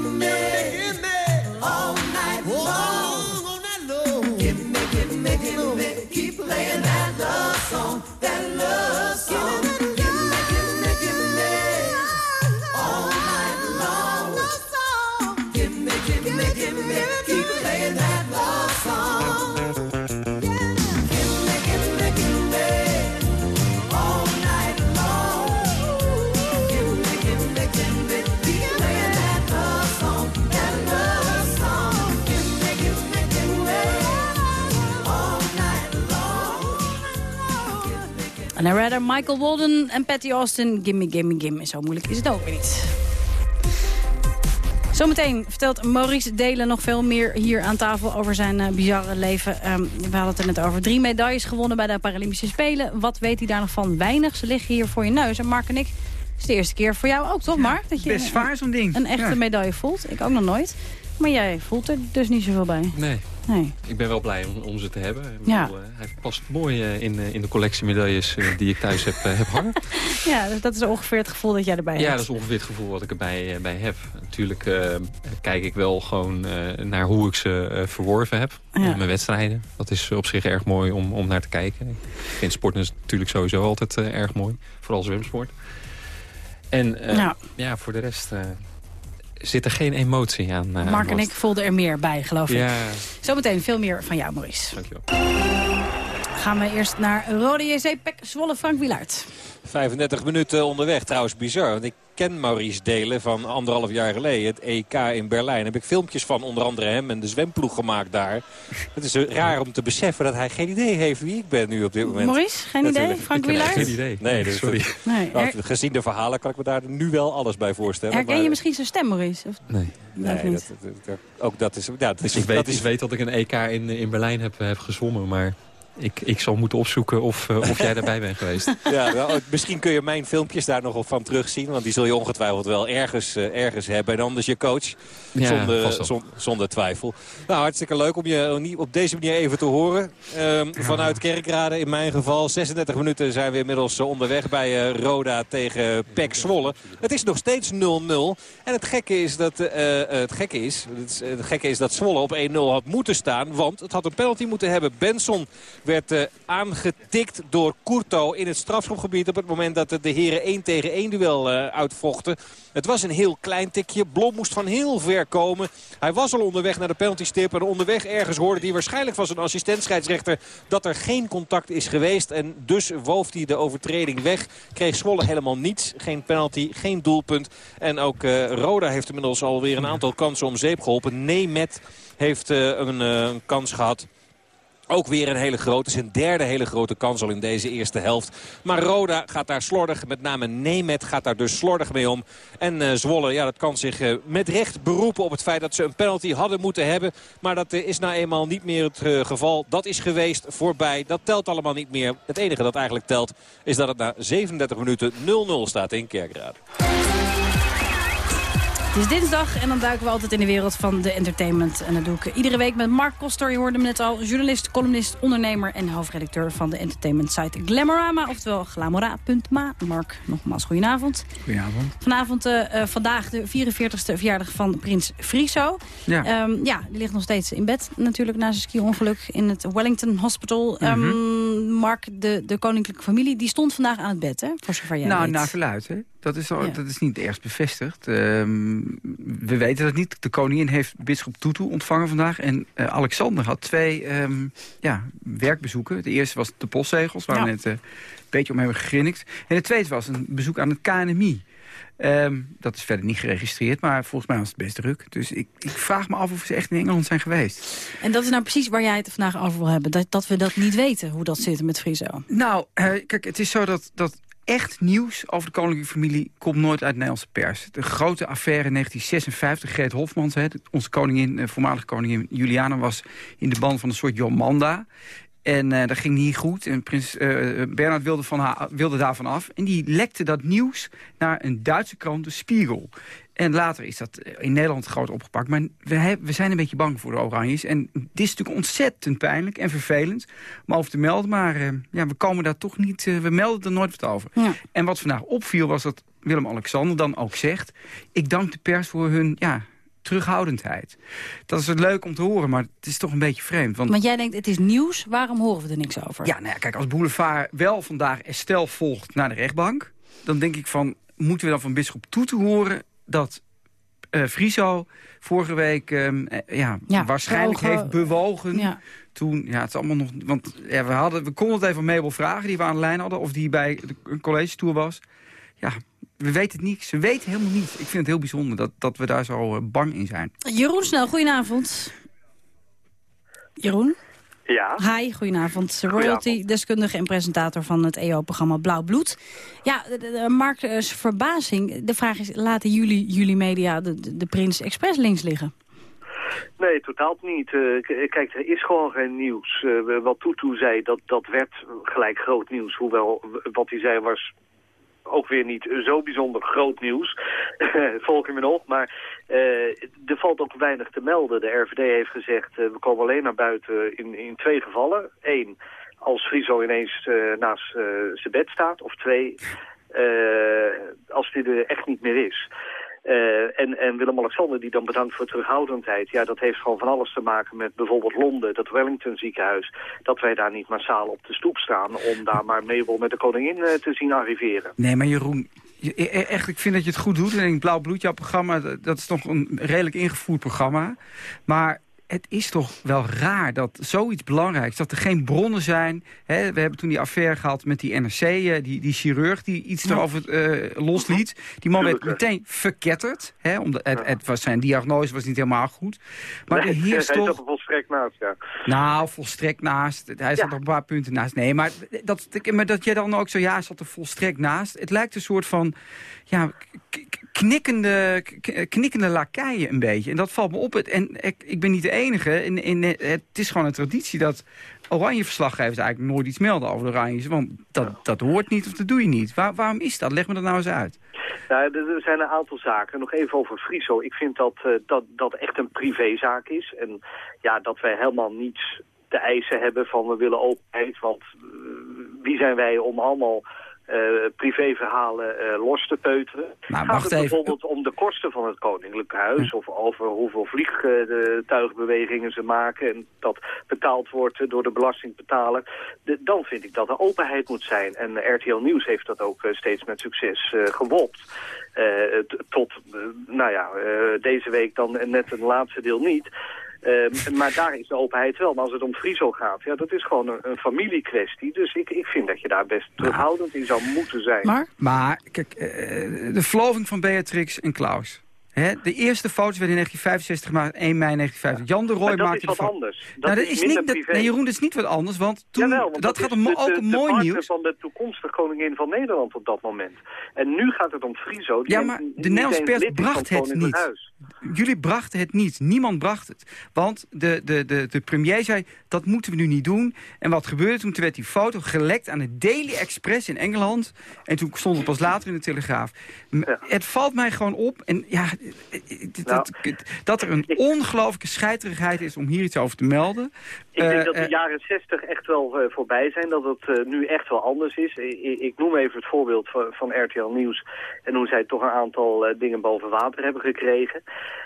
never En dan redder Michael Walden en Patty Austin. Gimme, gimme, gimme. Zo moeilijk is het ook weer niet. Zometeen vertelt Maurice Delen nog veel meer hier aan tafel over zijn uh, bizarre leven. Um, we hadden het er net over. Drie medailles gewonnen bij de Paralympische Spelen. Wat weet hij daar nog van? Weinig. Ze liggen hier voor je neus. En Mark en ik, het is de eerste keer voor jou ook, toch Mark? Dat je best zwaar zo'n ding. Een echte Ja. medaille voelt. Ik ook nog nooit. Maar jij voelt er dus niet zoveel bij. Nee. Nee. Ik ben wel blij om, om ze te hebben. Ja. bedoel, eh, hij past mooi eh, in, eh, in de collectie medailles die ik thuis heb, heb hangen. Ja, dus dat is ongeveer het gevoel dat jij erbij Ja, hebt. dat is ongeveer het gevoel wat ik erbij bij heb. Natuurlijk kijk ik wel gewoon naar hoe ik ze verworven heb. Ja. Eh, mijn wedstrijden. Dat is op zich erg mooi om, om naar te kijken. Ik vind sport natuurlijk sowieso altijd erg mooi. Vooral zwemsport. En eh, Ja. ja, voor de rest zit er geen emotie aan. eh, Mark en ik voelden er meer bij, geloof ik. Ja, Zometeen veel meer van jou, Maurice. dankjewel. Gaan we eerst naar Rode JC Pek Zwolle Frank Wielaert. 35 minuten onderweg. Trouwens bizar. Want ik ken Maurice Delen van anderhalf jaar geleden. Het EK in Berlijn. Daar heb ik filmpjes van onder andere hem en de zwemploeg gemaakt daar. Het is raar om te beseffen dat hij geen idee heeft wie ik ben nu op dit moment. Maurice, geen idee? Frank Wielaert? geen idee. Nee, dus Sorry. Nee, Nou, gezien de verhalen kan ik me daar nu wel alles bij voorstellen. herken maar- je misschien zijn stem, Maurice? Of, Nee. Nee, Nee, niet. dat, dat- dat- ook dat is... Ja, dat is, ik, weet, dat is ik weet dat ik een EK in, in Berlijn heb, heb gezwommen, maar ik, ik zal moeten opzoeken of, eh, of jij daarbij bent geweest. Ja, wel, misschien kun je mijn filmpjes daar nog van terugzien. Want die zul je ongetwijfeld wel ergens, eh, ergens hebben. En anders je coach. Ja, zonder, zon- zonder twijfel. Nou, hartstikke leuk om je op deze manier even te horen. Ehm, vanuit Kerkrade in mijn geval. 36 minuten zijn we inmiddels eh, onderweg bij eh, Roda tegen Pek Zwolle. Het is nog steeds 0-0. En het gekke is dat, het gekke is, het, het gekke is dat Zwolle op 1-0 had moeten staan. Want het had een penalty moeten hebben. Benson werd eh, aangetikt door Courto in het strafschopgebied... op het moment dat de heren 1 tegen 1 duel eh, uitvochten. Het was een heel klein tikje. Blom moest van heel ver komen. Hij was al onderweg naar de penaltystip. En onderweg ergens hoorde hij waarschijnlijk van zijn assistent-scheidsrechter... dat er geen contact is geweest. En dus woof hij de overtreding weg. Kreeg Zwolle helemaal niets. Geen penalty, geen doelpunt. En ook eh, Roda heeft inmiddels alweer een aantal kansen om zeep geholpen. Nemet heeft een, een kans gehad. Ook weer een hele grote, zijn derde hele grote kans al in deze eerste helft. Maar Roda gaat daar slordig, met name Nemet gaat daar dus slordig mee om. En eh, Zwolle, ja, dat kan zich eh, met recht beroepen op het feit dat ze een penalty hadden moeten hebben. Maar dat eh, is nou eenmaal niet meer het geval. Dat is geweest, voorbij, dat telt allemaal niet meer. Het enige dat eigenlijk telt is dat het na 37 minuten 0-0 staat in Kerkrade. Het is dinsdag en dan duiken we altijd in de wereld van de entertainment. En dat doe ik iedere week met Mark Koster. Je hoorde hem net al. Journalist, columnist, ondernemer en hoofdredacteur van de entertainment site Glamorama. Oftewel glamora.ma. Mark, nogmaals goedenavond. Goedenavond. Vanavond, eh, eh, vandaag de 44ste verjaardag van prins Friso. Ja. Ehm, ja, die ligt nog steeds in bed natuurlijk na zijn ski-ongeluk in het Wellington Hospital. Ehm, Mark, de, de koninklijke familie, die stond vandaag aan het bed, hè? Voor zover jij nou, weet. naar verluid, hè? Dat is, al, Ja. dat is niet ergens bevestigd. Ehm, we weten dat niet. De koningin heeft bisschop Tutu ontvangen vandaag. En eh, Alexander had twee ehm, ja, werkbezoeken. De eerste was de postzegels, waar Ja. we net eh, een beetje om hebben gegrinnikt. En de tweede was een bezoek aan het KNMI. Ehm, dat is verder niet geregistreerd, maar volgens mij was het best druk. Dus ik, ik vraag me af of ze echt in Engeland zijn geweest. En dat is nou precies waar jij het vandaag over wil hebben. Dat, dat we dat niet weten, hoe dat zit met Friso. Nou, eh, kijk, het is zo dat, dat echt nieuws over de koninklijke familie... komt nooit uit de Nederlandse pers. De grote affaire in 1956, Greet Hofmans... Hè, onze koningin, eh, voormalige koningin Juliana... was in de band van een soort Jomanda... En eh, dat ging niet goed. En prins eh, Bernhard wilde, van haar, wilde daarvan af. En die lekte dat nieuws naar een Duitse krant, de Spiegel. En later is dat in Nederland groot opgepakt. Maar we, we zijn een beetje bang voor de Oranjes. En dit is natuurlijk ontzettend pijnlijk en vervelend om over te melden. Maar eh, ja, we komen daar toch niet... we melden er nooit wat over. Ja. En wat vandaag opviel was dat Willem-Alexander dan ook zegt... ik dank de pers voor hun ja, terughoudendheid. Dat is leuk om te horen, maar het is toch een beetje vreemd. Want Want jij denkt, het is nieuws, waarom horen we er niks over? ja, nou ja, kijk, als Boulevard wel vandaag Estelle volgt naar de rechtbank... dan denk ik van, moeten we dan van bisschop toe te horen... dat eh Friso vorige week ehm, eh, ja, Ja, waarschijnlijk heeft bewogen... Ja. Toen, ja, het is allemaal nog... Want ja, we, hadden, we konden het even aan Mabel vragen, die we aan de lijn hadden... of die bij de een college tour was. Ja, we weten het niet. Ze weten helemaal niet. Ik vind het heel bijzonder dat, dat we daar zo eh, bang in zijn. Jeroen Snel, goedenavond. Jeroen? Ja. Hi, goedenavond. Royalty-deskundige en presentator van het EO-programma Blauw Bloed. Ja, de, de, de Mark eh, is verbazing. De vraag is, laten jullie, jullie media de, de, de Prins Express links liggen? Nee, totaal niet. Eh, kijk, er is gewoon geen nieuws. Wat Tutu zei, dat, dat werd gelijk groot nieuws. Hoewel, wat hij zei was ook weer niet zo bijzonder groot nieuws. Volg je me nog? Maar eh, er valt ook weinig te melden. De RVD heeft gezegd, eh, we komen alleen naar buiten in, in twee gevallen. Eén, als Friso ineens eh, naast zijn bed staat. Of twee, als dit er echt niet meer is. Eh, en, en Willem-Alexander die dan bedankt voor terughoudendheid. Ja, dat heeft gewoon van alles te maken met bijvoorbeeld Londen, dat Wellington ziekenhuis. Dat wij daar niet massaal op de stoep staan om daar maar Mabel met de koningin eh, te zien arriveren. Nee, maar Jeroen, je- e- e- echt, ik vind dat je het goed doet. En Blauw Bloed, jouw programma, dat is toch een redelijk ingevoerd programma. Maar het is toch wel raar dat zoiets belangrijks, dat er geen bronnen zijn. Hè, we hebben toen die affaire gehad met die NRC, eh, die, die chirurg die iets erover eh, losliet. Die man werd meteen verketterd. Hè, omdat het, het was, zijn diagnose was niet helemaal goed. Maar Nee, er heerst hij toch... zat er volstrekt naast, ja. Nou, volstrekt naast. Hij zat er een paar punten naast. Nee, maar dat, maar dat jij dan ook zo, ja, hij zat er volstrekt naast. Het lijkt een soort van, ja, knikkende, knikkende lakeien een beetje. En dat valt me op. En ik, ik ben niet de enige. In, in, het is gewoon een traditie dat oranje verslaggevers eigenlijk nooit iets melden over de oranjes. Want dat, dat hoort niet of dat doe je niet. Waar, waarom is dat? Leg me dat nou eens uit. Nou, er er zijn een aantal zaken. Nog even over Friso. Ik vind dat, eh, dat dat echt een privézaak is. En ja, dat wij helemaal niets te eisen hebben van we willen openheid. Want eh, wie zijn wij om allemaal eh, privéverhalen eh, los te peuteren? Nou, Gaat het even. bijvoorbeeld om de kosten van het Koninklijk Huis... of over hoeveel vliegtuigbewegingen ze maken... en dat betaald wordt eh, door de belastingbetaler... De, dan vind ik dat er openheid moet zijn. En RTL Nieuws heeft dat ook eh, steeds met succes eh gewopt. Eh, tot, eh, nou ja, eh, deze week dan net het laatste deel niet... Ehm, maar daar is de openheid wel. Maar als het om Friso gaat, ja, dat is gewoon een, een familiekwestie. Dus ik, ik vind dat je daar best terughoudend in zou moeten zijn. Maar? Maar, kijk, eh, de verloving van Beatrix en Klaus. Hè, de eerste foto's werden in 1965 gemaakt, 1 mei 1950. Jan de Rooij Maar dat maakte is de wat anders. Dat nou, dat is niet, dat, privé. nee, Jeroen, dat is niet wat anders, want toen, Jawel, want dat, gaat de- ook de- een de mooi partner nieuws. van de toekomstige koningin van Nederland op dat moment. En nu gaat het om Friso. Die Ja, maar de Nederlandse pers bracht het niet. Jullie brachten het niet. Niemand bracht het. Want de, de, de, de premier zei, dat moeten we nu niet doen. En wat gebeurde toen? Toen werd die foto gelekt aan de Daily Express in Engeland. En toen stond het pas later in de Telegraaf. Het valt mij gewoon op. En ja, eh, dat, dat, dat er een ongelooflijke scheiterigheid is om hier iets over te melden. Ik denk Eh, dat de eh, jaren 60 echt wel eh, voorbij zijn, dat het eh, nu echt wel anders is. Ik noem even het voorbeeld van, van RTL Nieuws en hoe zij toch een aantal eh, dingen boven water hebben gekregen.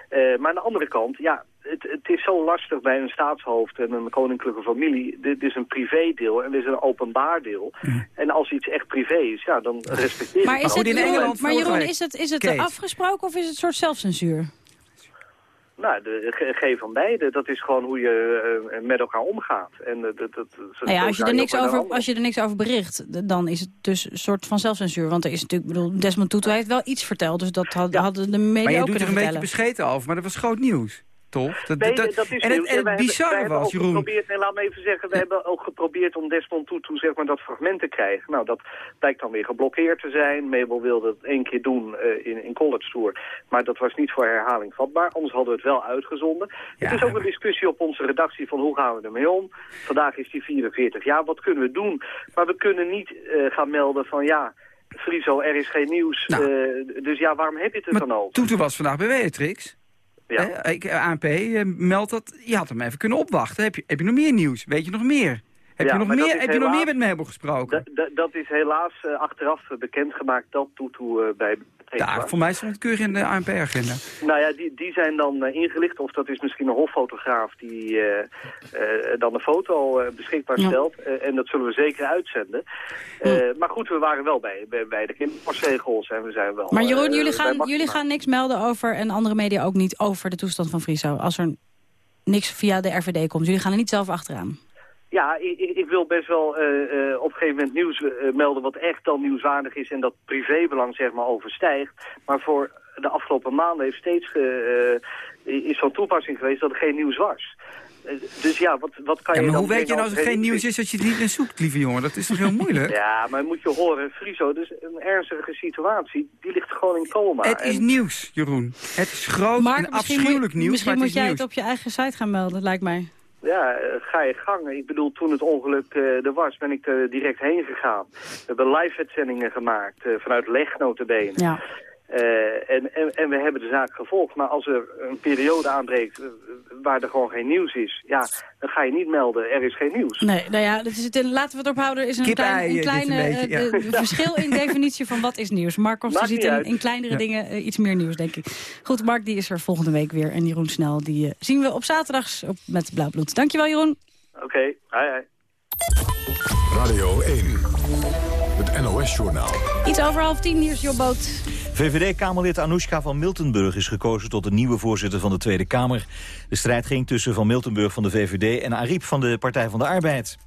Eh, maar aan de andere kant, ja, het, het is zo lastig bij een staatshoofd en een koninklijke familie. Dit is een privédeel en dit is een openbaar deel. En als iets echt privé is, ja, dan respecteer Maar, ik is het, maar Jeroen, is het, is het Kate. afgesproken of is het een soort zelfcensuur? Nou, de, ge- geen van beide. Dat is gewoon hoe je eh, met elkaar omgaat. En, eh, dat, dat, Nou ja, als je, er niks ook over, als je er niks over bericht, dan is het dus een soort van zelfcensuur. Want er is natuurlijk, bedoel, Desmond Tutu heeft wel iets verteld, dus dat had, hadden de media maar je ook doet er kunnen een beetje bescheten over, maar dat was groot nieuws. Toch? Dat, Nee, dat- dat is en het, en het wij was, Jeroen... Geprobeerd, nee, laat me even zeggen, we hebben ook geprobeerd om Desmond Tutu zeg maar, dat fragment te krijgen. Nou, dat blijkt dan weer geblokkeerd te zijn. Mabel wilde het één keer doen eh, in, in College Tour. Maar dat was niet voor herhaling vatbaar. Anders hadden we het wel uitgezonden. het is ook een discussie op onze redactie van hoe gaan we ermee om. Vandaag is hij 44 jaar. Wat kunnen we doen? Maar we kunnen niet eh, gaan melden van ja... Friso, er is geen nieuws. Nou. eh, dus ja, waarom heb je het er dan over? Toeter was vandaag bij Beatrix. Ja. Eh, ANP eh, meldt dat... Je had hem even kunnen opwachten. Heb je, heb je nog meer nieuws? Weet je nog meer? Heb Ja, je nog meer, heb je nog meer met Mabel gesproken? Dat is helaas eh, achteraf bekendgemaakt dat Tutu eh, bij Ja, was. voor mij stond het keurig in de ANP-agenda. Nou ja, die, die zijn dan eh, ingelicht. Of dat is misschien een hoffotograaf die eh, eh, dan een foto beschikbaar stelt. En dat zullen we zeker uitzenden. Eh, Maar goed, we waren wel bij, bij, bij de kinderpasregels en we zijn wel... Maar Jeroen, jullie, gaan, jullie gaan niks melden over, en andere media ook niet, over de toestand van Friso. Als er niks via de RVD komt. Jullie gaan er niet zelf achteraan. Ja, ik, ik- wil best wel eh, eh, op een gegeven moment nieuws eh, melden wat echt dan nieuwswaardig is en dat privébelang zeg maar overstijgt. Maar voor de afgelopen maanden heeft steeds ge- eh, is van toepassing geweest dat er geen nieuws was. Dus ja, wat, wat kan Ja, je maar dan hoe weet je nou als het geen nieuws is als je het niet naar zoekt, lieve jongen? Dat is toch heel moeilijk? Ja, maar moet je horen, Friso, dus een ernstige situatie, die ligt gewoon in coma. Het is En- nieuws, Jeroen. Het is groot Mark, en afschuwelijk moet, nieuws, Misschien maar moet het is jij nieuws. het op je eigen site gaan melden, lijkt mij. Ja, eh, ga je gang. Ik bedoel, toen het ongeluk eh, er was, ben ik er direct heen gegaan. We hebben live-uitzendingen gemaakt, eh, vanuit Leg notabene. Ja. Eh, en, en, en we hebben de zaak gevolgd. Maar als er een periode aanbreekt eh, waar er gewoon geen nieuws is... ja, dan ga je niet melden, er is geen nieuws. Nee, nou ja, dat is het, laten we het ophouden. Er is een klein, een eh, dit kleine een beetje, ja. de- de verschil in definitie van wat is nieuws. Mark Maakt ziet in, in kleinere Ja. dingen iets meer nieuws, denk ik. Goed, Mark die is er volgende week weer. En Jeroen Snel, die zien we op zaterdags op, met Blauw Bloed. Dankjewel, Jeroen. Oké, hi hi. Radio 1. Het NOS-journaal. Iets over half tien, hier is Jobboot. VVD-Kamerlid Anoushka van Miltenburg is gekozen tot de nieuwe voorzitter van de Tweede Kamer. De strijd ging tussen Van Miltenburg van de VVD en Ariep van de Partij van de Arbeid.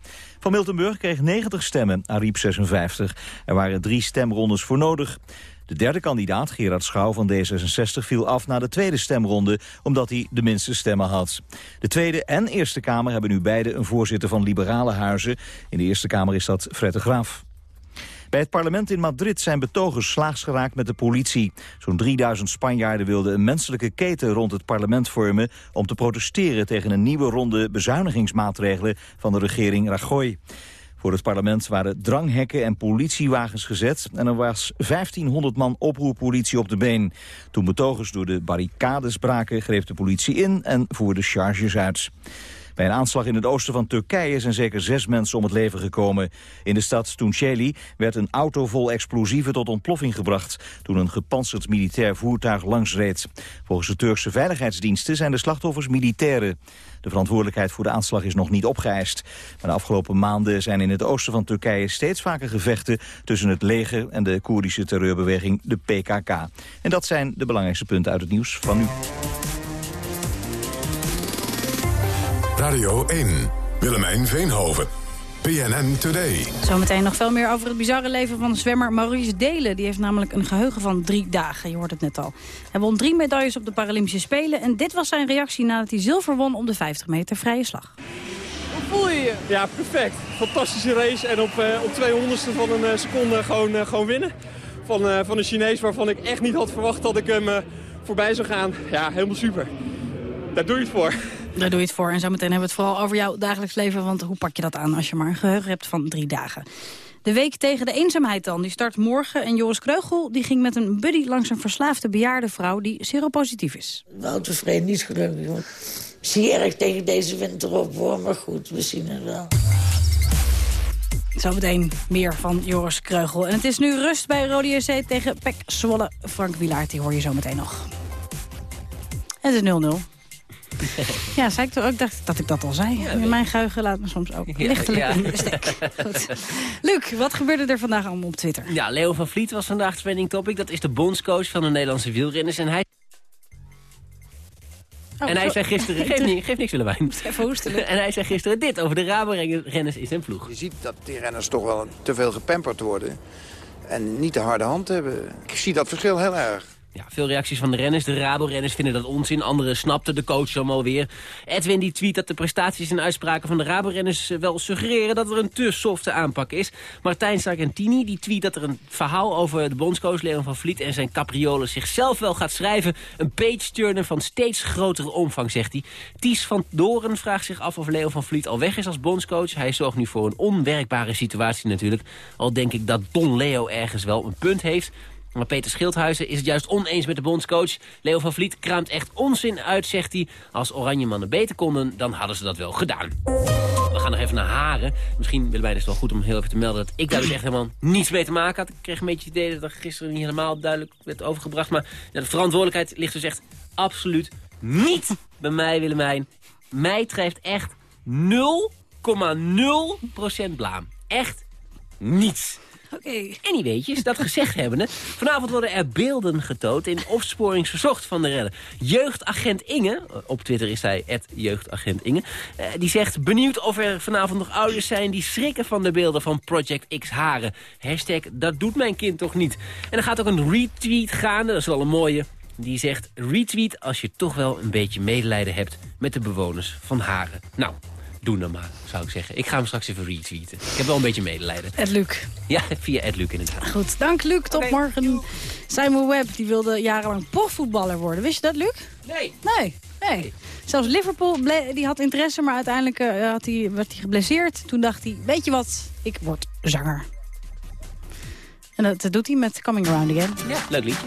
Van Miltenburg kreeg 90 stemmen, Ariep 56. Er waren drie stemrondes voor nodig. De derde kandidaat, Gerard Schouw van D66, viel af na de tweede stemronde... omdat hij de minste stemmen had. De Tweede en Eerste Kamer hebben nu beide een voorzitter van liberale huizen. In de Eerste Kamer is dat Fred de Graaf. Bij het parlement in Madrid zijn betogers slaags geraakt met de politie. Zo'n 3000 Spanjaarden wilden een menselijke keten rond het parlement vormen... om te protesteren tegen een nieuwe ronde bezuinigingsmaatregelen van de regering Rajoy. Voor het parlement waren dranghekken en politiewagens gezet... en er was 1500 man oproerpolitie op de been. Toen betogers door de barricades braken, greep de politie in... en voerde charges uit. Bij een aanslag in het oosten van Turkije zijn zeker zes mensen om het leven gekomen. In de stad Tunceli werd een auto vol explosieven tot ontploffing gebracht... toen een gepantserd militair voertuig langsreed. Volgens de Turkse veiligheidsdiensten zijn de slachtoffers militairen. De verantwoordelijkheid voor de aanslag is nog niet opgeëist. Maar de afgelopen maanden zijn in het oosten van Turkije steeds vaker gevechten... tussen het leger en de Koerdische terreurbeweging, de PKK. En dat zijn de belangrijkste punten uit het nieuws van nu. Radio 1. Willemijn Veenhoven. PNN Today. Zometeen nog veel meer over het bizarre leven van de zwemmer Maurice Delen. Die heeft namelijk een geheugen van drie dagen, je hoort het net al. Hij won drie medailles op de Paralympische Spelen... en dit was zijn reactie nadat hij zilver won op de 50 meter vrije slag. Hoe voel je je? Ja, perfect. Fantastische race en op, eh, op 200ste van een eh, seconde gewoon, eh, gewoon winnen. Van, eh, van een Chinees waarvan ik echt niet had verwacht dat ik hem eh, voorbij zou gaan. Ja, helemaal super. Daar doe je het voor. Daar doe je het voor. En zometeen hebben we het vooral over jouw dagelijks leven. Want hoe pak je dat aan als je maar een geheugen hebt van drie dagen? De week tegen de eenzaamheid dan. Die start morgen. En Joris Kreugel die ging met een buddy langs een verslaafde bejaarde vrouw... die seropositief is. Nou, tevreden, niet gelukkig. hoor. Zie erg tegen deze winter op, hoor. Maar goed, we zien het wel. Zometeen meer van Joris Kreugel. En het is nu rust bij Rode JC tegen Pek Zwolle. Frank Wilaert, die hoor je zometeen nog. Het is 0-0. Ja, zei ik toch ook dacht dat ik dat al zei. Mijn geheugen laat me soms ook lichtelijk ja. in de steek. Goed. Luc, wat gebeurde er vandaag allemaal op Twitter? Ja, Leo van Vliet was vandaag trending topic. Dat is de bondscoach van de Nederlandse wielrenners. En hij, Oh, en hij zo- zei gisteren... Geef, niet, geef niks, Willemijn. Even hoestelen. En hij zei gisteren dit over de Rabo-renners in zijn ploeg. Je ziet dat die renners toch wel te veel gepamperd worden. En niet de harde hand hebben. Ik zie dat verschil heel erg. Ja, veel reacties van de renners. De Rabo-renners vinden dat onzin. Anderen snapten de coach allemaal weer. Edwin die tweet dat de prestaties en uitspraken van de Rabo-renners... eh, wel suggereren dat er een te softe aanpak is. Martijn Sargentini die tweet dat er een verhaal over de bondscoach Leon van Vliet... en zijn capriolen zichzelf wel gaat schrijven. Een page-turner van steeds grotere omvang, zegt hij. Ties van Doren vraagt zich af of Leon van Vliet al weg is als bondscoach. Hij zorgt nu voor een onwerkbare situatie natuurlijk. Al denk ik dat Don Leo ergens wel een punt heeft... Maar Peter Schildhuizen is het juist oneens met de bondscoach. Leo van Vliet kraamt echt onzin uit, zegt hij. Als Oranje mannen beter konden, dan hadden ze dat wel gedaan. We gaan nog even naar Haren. Misschien willen wij dus wel goed om heel even te melden... dat ik daar dus echt helemaal niets mee te maken had. Ik kreeg een beetje het idee dat gisteren niet helemaal duidelijk werd overgebracht. Maar de verantwoordelijkheid ligt dus echt absoluut niet bij mij, Willemijn. Mij treft echt 0,0% blaam. Echt niets. Oké. Anyweetjes, dat gezegd hebbende. Vanavond worden er beelden getoond in opsporingsverzocht van de redder. Jeugdagent Inge, op Twitter is hij jeugdagent Inge... eh, die zegt benieuwd of er vanavond nog ouders zijn... die schrikken van de beelden van Project X Haren. Hashtag dat doet mijn kind toch niet. En er gaat ook een retweet gaande, dat is wel een mooie... Die zegt, retweet als je toch wel een beetje medelijden hebt... met de bewoners van Haren. Nou, doe dan maar, zou ik zeggen. Ik ga hem straks even retweeten. Ik heb wel een beetje medelijden. Ed Luc. Ja, via Ed Luc inderdaad. Goed, dank Luc. Tot morgen. Simon Webb die wilde jarenlang profvoetballer worden. Wist je dat, Luc? Nee. Nee, nee. Zelfs Liverpool die had interesse, maar uiteindelijk eh, had hij, werd hij geblesseerd. Toen dacht hij, weet je wat, ik word zanger. En dat, dat doet hij met Coming Around Again. Ja, leuk liedje.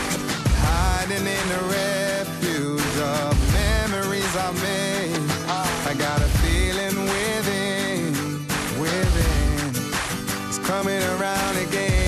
hiding in the refuge of memories I made. I got a feeling within, within, it's coming around again.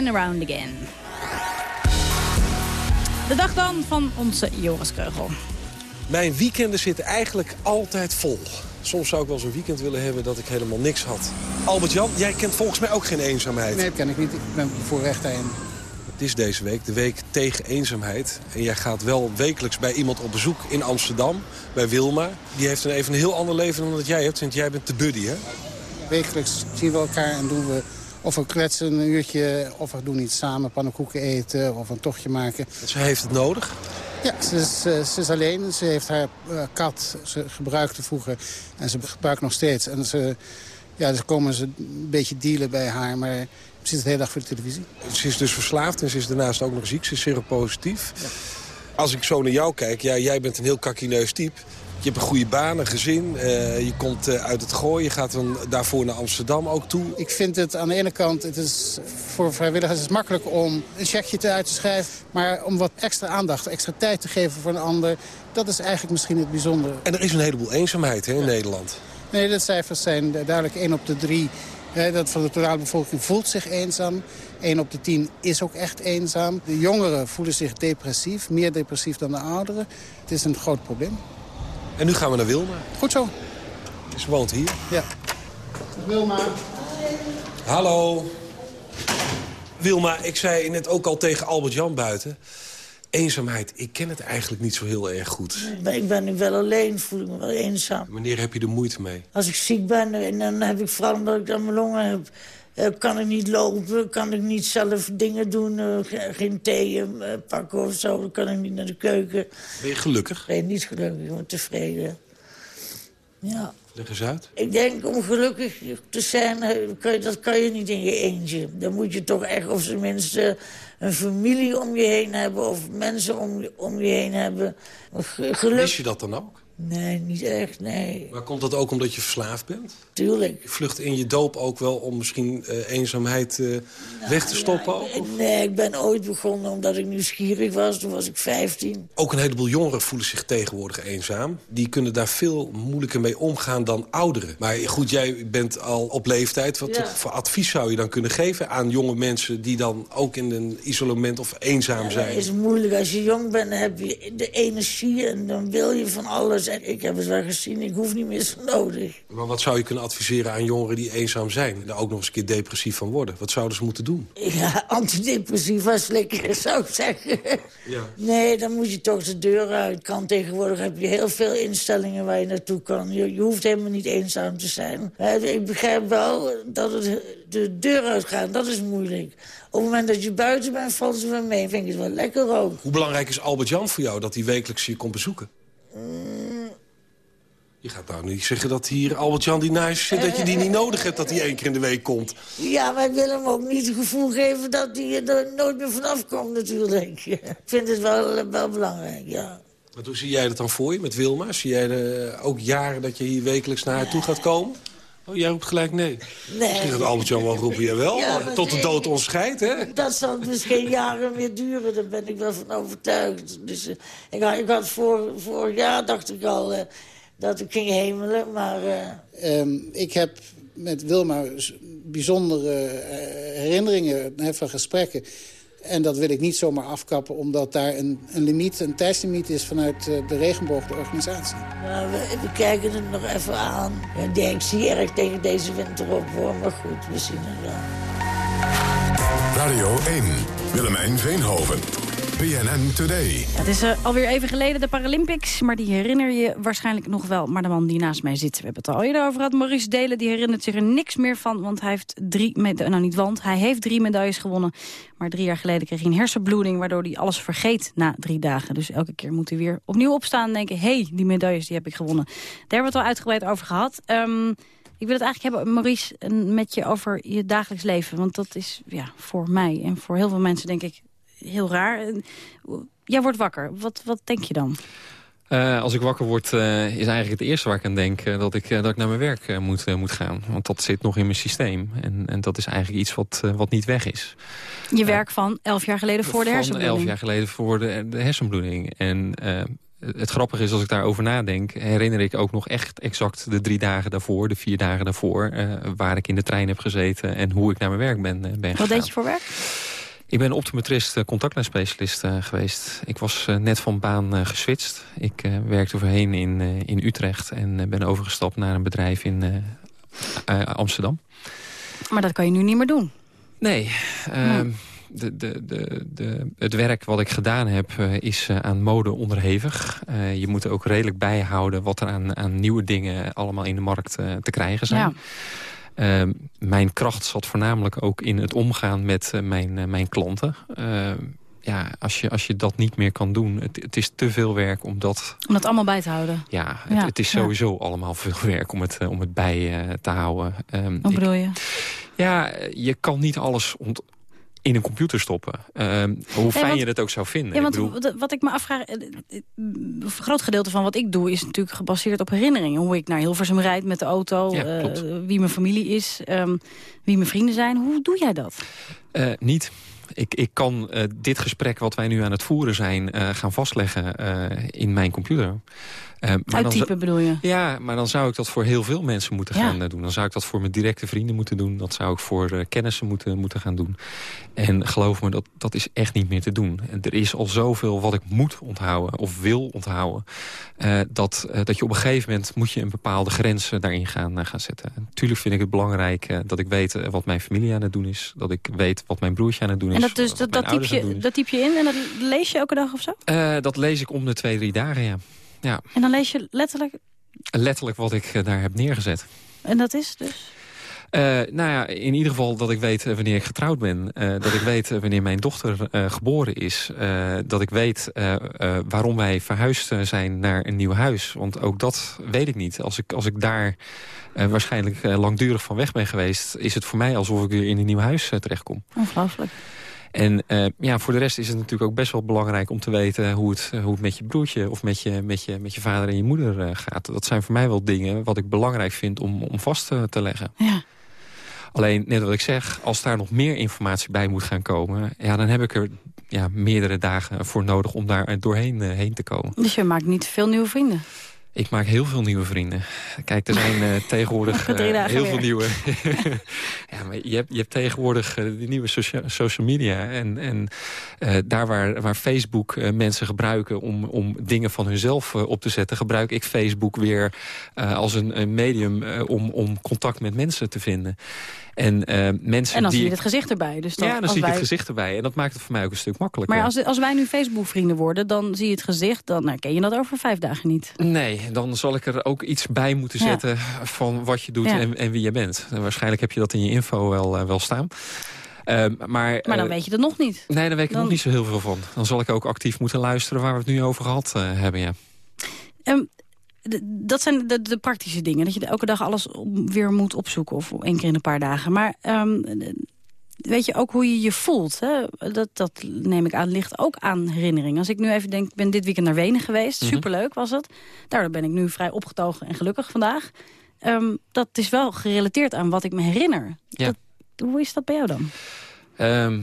Coming Around Again. De dag dan van onze Joris Kreugel. Mijn weekenden zitten eigenlijk altijd vol. Soms zou ik wel zo'n weekend willen hebben dat ik helemaal niks had. Albert-Jan, jij kent volgens mij ook geen eenzaamheid. Nee, dat ken ik niet. Ik ben bevoorrecht daarin. Het is deze week de week tegen eenzaamheid. En jij gaat wel wekelijks bij iemand op bezoek in Amsterdam, bij Wilma. Die heeft een even een heel ander leven dan dat jij hebt, want jij bent de buddy, hè? Wekelijks zien we elkaar en doen we of we kletsen een uurtje... of we doen iets samen, pannenkoeken eten of een tochtje maken. Ze heeft het nodig? Ja, ze is, eh, ze is alleen. Ze heeft haar eh, kat, ze gebruikte vroeger en ze gebruikt nog steeds. En ze, ja, ze komen ze een beetje dealen bij haar, maar ze zit de hele dag voor de televisie. Ze is dus verslaafd en ze is daarnaast ook nog ziek. Ze is seropositief. Als ik zo naar jou kijk, ja, jij bent een heel kakineus type. Je hebt een goede baan, een gezin. eh, je komt eh, uit het gooi. Je gaat dan daarvoor naar Amsterdam ook toe. Ik vind het aan de ene kant, het is voor vrijwilligers is het makkelijk om een checkje te uit te schrijven. Maar om wat extra aandacht, extra tijd te geven voor een ander, dat is eigenlijk misschien het bijzondere. En er is een heleboel eenzaamheid hè, in Nederland. Nee, de cijfers zijn duidelijk 1 op de 3. Hè, dat van de totale bevolking voelt zich eenzaam. 1 op de 10 is ook echt eenzaam. De jongeren voelen zich depressief, meer depressief dan de ouderen. Het is een groot probleem. En nu gaan we naar Wilma. Goed zo. Ze woont hier. Ja. Wilma. Hallo. Wilma, ik zei net ook al tegen Albert-Jan buiten... eenzaamheid, ik ken het eigenlijk niet zo heel erg goed. Maar ik ben nu wel alleen, voel ik me wel eenzaam. Wanneer heb je er moeite mee? Als ik ziek ben en dan heb ik vooral omdat ik dan mijn longen heb... eh, kan ik niet lopen, kan ik niet zelf dingen doen, eh, ge- geen thee eh, pakken of zo. Dan kan ik niet naar de keuken. Ben je gelukkig? Nee, niet gelukkig, ben tevreden. Ja. Leg eens uit. Ik denk om gelukkig te zijn, kan je, dat kan je niet in je eentje. Dan moet je toch echt of tenminste een familie om je heen hebben... of mensen om, je- om je heen hebben. Ge- Geluk... Mis je dat dan ook? Nee, niet echt, nee. Maar komt dat ook omdat je verslaafd bent? Tuurlijk. Je vlucht in je doop ook wel om misschien eh, eenzaamheid eh, weg te stoppen? Ik- Nee, ik ben ooit begonnen omdat ik nieuwsgierig was. Toen was ik 15. Ook een heleboel jongeren voelen zich tegenwoordig eenzaam. Die kunnen daar veel moeilijker mee omgaan dan ouderen. Maar goed, jij bent al op leeftijd. Wat Ja. voor advies zou je dan kunnen geven aan jonge mensen... die dan ook in een isolement of eenzaam Het zijn? is moeilijk. Als je jong bent, heb je de energie en dan wil je van alles. Ik heb het wel gezien, ik hoef niet meer zo nodig. Maar wat zou je kunnen adviseren aan jongeren die eenzaam zijn... en daar ook nog eens een keer depressief van worden? Wat zouden ze moeten doen? Ja, antidepressiva slikken, zou ik zeggen. Ja. Nee, dan moet je toch de deur uit. Kan tegenwoordig heb je heel veel instellingen waar je naartoe kan. Je, je hoeft helemaal niet eenzaam te zijn. Ik begrijp wel dat het de deur uitgaan, dat is moeilijk. Op het moment dat je buiten bent, valt het wel mee. Vind ik het wel lekker ook. Hoe belangrijk is Albert-Jan voor jou dat hij wekelijks je komt bezoeken? Je gaat nou niet zeggen dat hier Albert-Jan die naast zit... dat je die niet nodig hebt dat hij één keer in de week komt. Ja, maar ik wil hem ook niet het gevoel geven dat hij er nooit meer vanaf komt natuurlijk. Ik vind het wel, wel belangrijk, ja. Maar hoe zie jij dat dan voor je met Wilma? Zie jij de, ook jaren dat je hier wekelijks naar haar toe gaat komen? Oh, jij roept gelijk nee. Nee. Misschien gaat Albert-Jan wel roepen, jawel. Ja, tot de dood ons scheidt, hè? Dat zal misschien jaren meer duren, daar ben ik wel van overtuigd. Dus eh, ik, had, ik had voor, vorig jaar, dacht ik al, eh, dat ik ging hemelen, maar... eh, Ehm, ik heb met Wilma bijzondere eh, herinneringen hè, van gesprekken. En dat wil ik niet zomaar afkappen, omdat daar een, een limiet, een tijdslimiet is vanuit eh, de regenboog, de organisatie. maar we, we kijken het nog even aan. Ik denk, ik zie erg tegen deze winter op, hoor. Maar goed, we zien het wel. Radio 1, Willemijn Veenhoven. BNN Today. Het is eh, alweer even geleden de Paralympics, maar die herinner je waarschijnlijk nog wel. Maar de man die naast mij zit, we hebben het al eerder over gehad, Maurice Delen, die herinnert zich er niks meer van. Want hij heeft drie medailles, nou niet want, hij heeft drie medailles gewonnen. Maar drie jaar geleden kreeg hij een hersenbloeding, waardoor hij alles vergeet na drie dagen. Dus elke keer moet hij weer opnieuw opstaan en denken, hé, hey, die medailles die heb ik gewonnen. Daar hebben we het al uitgebreid over gehad. Ehm, ik wil het eigenlijk hebben, Maurice, met je over je dagelijks leven. Want dat is ja, voor mij en voor heel veel mensen, denk ik, heel raar. Jij wordt wakker. Wat, wat denk je dan? Eh, als ik wakker word, eh, is eigenlijk het eerste waar ik aan denk... eh, dat, ik, dat ik naar mijn werk moet, moet gaan. Want dat zit nog in mijn systeem. En, en dat is eigenlijk iets wat, wat niet weg is. Je werk van elf jaar geleden voor de Van hersenbloeding. elf jaar geleden voor de, de hersenbloeding. En het grappige is, als ik daarover nadenk... herinner ik ook nog echt exact de drie dagen daarvoor... de vier dagen daarvoor, waar ik in de trein heb gezeten... en hoe ik naar mijn werk ben, ben Wat gegaan. deed je voor werk? Ik ben optometrist, eh, contactlensspecialist eh, geweest. Ik was eh, net van baan eh, geswitcht. Ik werkte voorheen in, in Utrecht en ben overgestapt naar een bedrijf in Amsterdam. Maar dat kan je nu niet meer doen. Nee, ehm, de, de, de, de, het werk wat ik gedaan heb is aan mode onderhevig. Je moet ook redelijk bijhouden wat er aan, aan nieuwe dingen allemaal in de markt te krijgen zijn. Ja. Ehm, mijn kracht zat voornamelijk ook in het omgaan met eh, mijn, eh, mijn klanten. Ehm, ja, als je, als je dat niet meer kan doen, het, het is te veel werk om dat... Om dat allemaal bij te houden. Ja, het, Ja, het is ja. sowieso allemaal veel werk om het, eh, om het bij te houden. Ehm, Wat bedoel je? ja, je kan niet alles ont- in een computer stoppen. Ehm, hoe fijn want- je dat ook zou vinden. Ja, Ik want bedoel, wat, ik me afvraag... eh, eh, Een groot gedeelte van wat ik doe is natuurlijk gebaseerd op herinneringen. Hoe ik naar Hilversum rijd met de auto. Ja, eh, wie mijn familie is. ehm, wie mijn vrienden zijn. Hoe doe jij dat? Niet. Ik, ik kan eh, dit gesprek wat wij nu aan het voeren zijn... eh, gaan vastleggen eh, in mijn computer. Maar Uittypen bedoel je? Ja, maar dan zou ik dat voor heel veel mensen moeten Ja. gaan doen. Dan zou ik dat voor mijn directe vrienden moeten doen. Dat zou ik voor kennissen moeten, moeten gaan doen. En geloof me, dat, dat is echt niet meer te doen. En Er is al zoveel wat ik moet onthouden of wil onthouden. dat, dat je op een gegeven moment moet je een bepaalde grens daarin gaan, gaan zetten. Natuurlijk vind ik het belangrijk dat ik weet wat mijn familie aan het doen is. Dat ik weet wat mijn broertje aan het doen is. Dat, dus, dat, typ je, dat typ je in en dat lees je elke dag of zo? Eh, dat lees ik om de twee, drie dagen, ja. ja. En dan lees je letterlijk... Letterlijk wat ik eh, daar heb neergezet. En dat is dus... Eh, nou ja, in ieder geval dat ik weet wanneer ik getrouwd ben. Dat ik weet wanneer mijn dochter geboren is. Dat ik weet waarom wij verhuisd zijn naar een nieuw huis. Want ook dat weet ik niet. Als ik, als ik daar waarschijnlijk langdurig van weg ben geweest... is het voor mij alsof ik weer in een nieuw huis terechtkom. Ongelooflijk. En eh, ja, voor de rest is het natuurlijk ook best wel belangrijk om te weten... hoe het, hoe het met je broertje of met je, met je, met je vader en je moeder eh, gaat. Dat zijn voor mij wel dingen wat ik belangrijk vind om, om vast eh, te leggen. Ja. Alleen, net wat ik zeg, als daar nog meer informatie bij moet gaan komen... Ja, dan heb ik er ja, meerdere dagen voor nodig om daar doorheen eh, heen te komen. Dus je maakt niet veel nieuwe vrienden. Ik maak heel veel nieuwe vrienden. Kijk, er zijn eh, tegenwoordig eh, heel weer. veel nieuwe... ja, maar je hebt, je hebt tegenwoordig eh, die nieuwe socia- social media. En, en daar waar, waar Facebook mensen gebruiken om, om dingen van hunzelf op te zetten... gebruik ik Facebook weer als een, een medium om, om contact met mensen te vinden. En, eh, mensen En dan zie je het gezicht erbij. Dus dan, ja, dan zie ik wij... het gezicht erbij. En dat maakt het voor mij ook een stuk makkelijker. Maar als, als wij nu Facebook-vrienden worden, dan zie je het gezicht... dan herken je dat over vijf dagen niet. Nee, dan zal ik er ook iets bij moeten Ja. zetten van wat je doet Ja. en, en wie je bent. En waarschijnlijk heb je dat in je info wel, eh, wel staan. Ehm, maar Maar dan eh, weet je het nog niet. Nee, daar weet ik Dan- nog niet zo heel veel van. Dan zal ik ook actief moeten luisteren waar we het nu over gehad eh, hebben. Ja. Ehm, dat zijn de, de praktische dingen. Dat je elke dag alles weer moet opzoeken. Of één keer in een paar dagen. Maar ehm, weet je ook hoe je je voelt? Hè? Dat, dat neem ik aan, ligt ook aan herinnering. Als ik nu even denk, ik ben dit weekend naar Wenen geweest. Mhm. Superleuk was het. Daardoor ben ik nu vrij opgetogen en gelukkig vandaag. Ehm, dat is wel gerelateerd aan wat ik me herinner. Ja. Dat, hoe is dat bij jou dan? Ehm,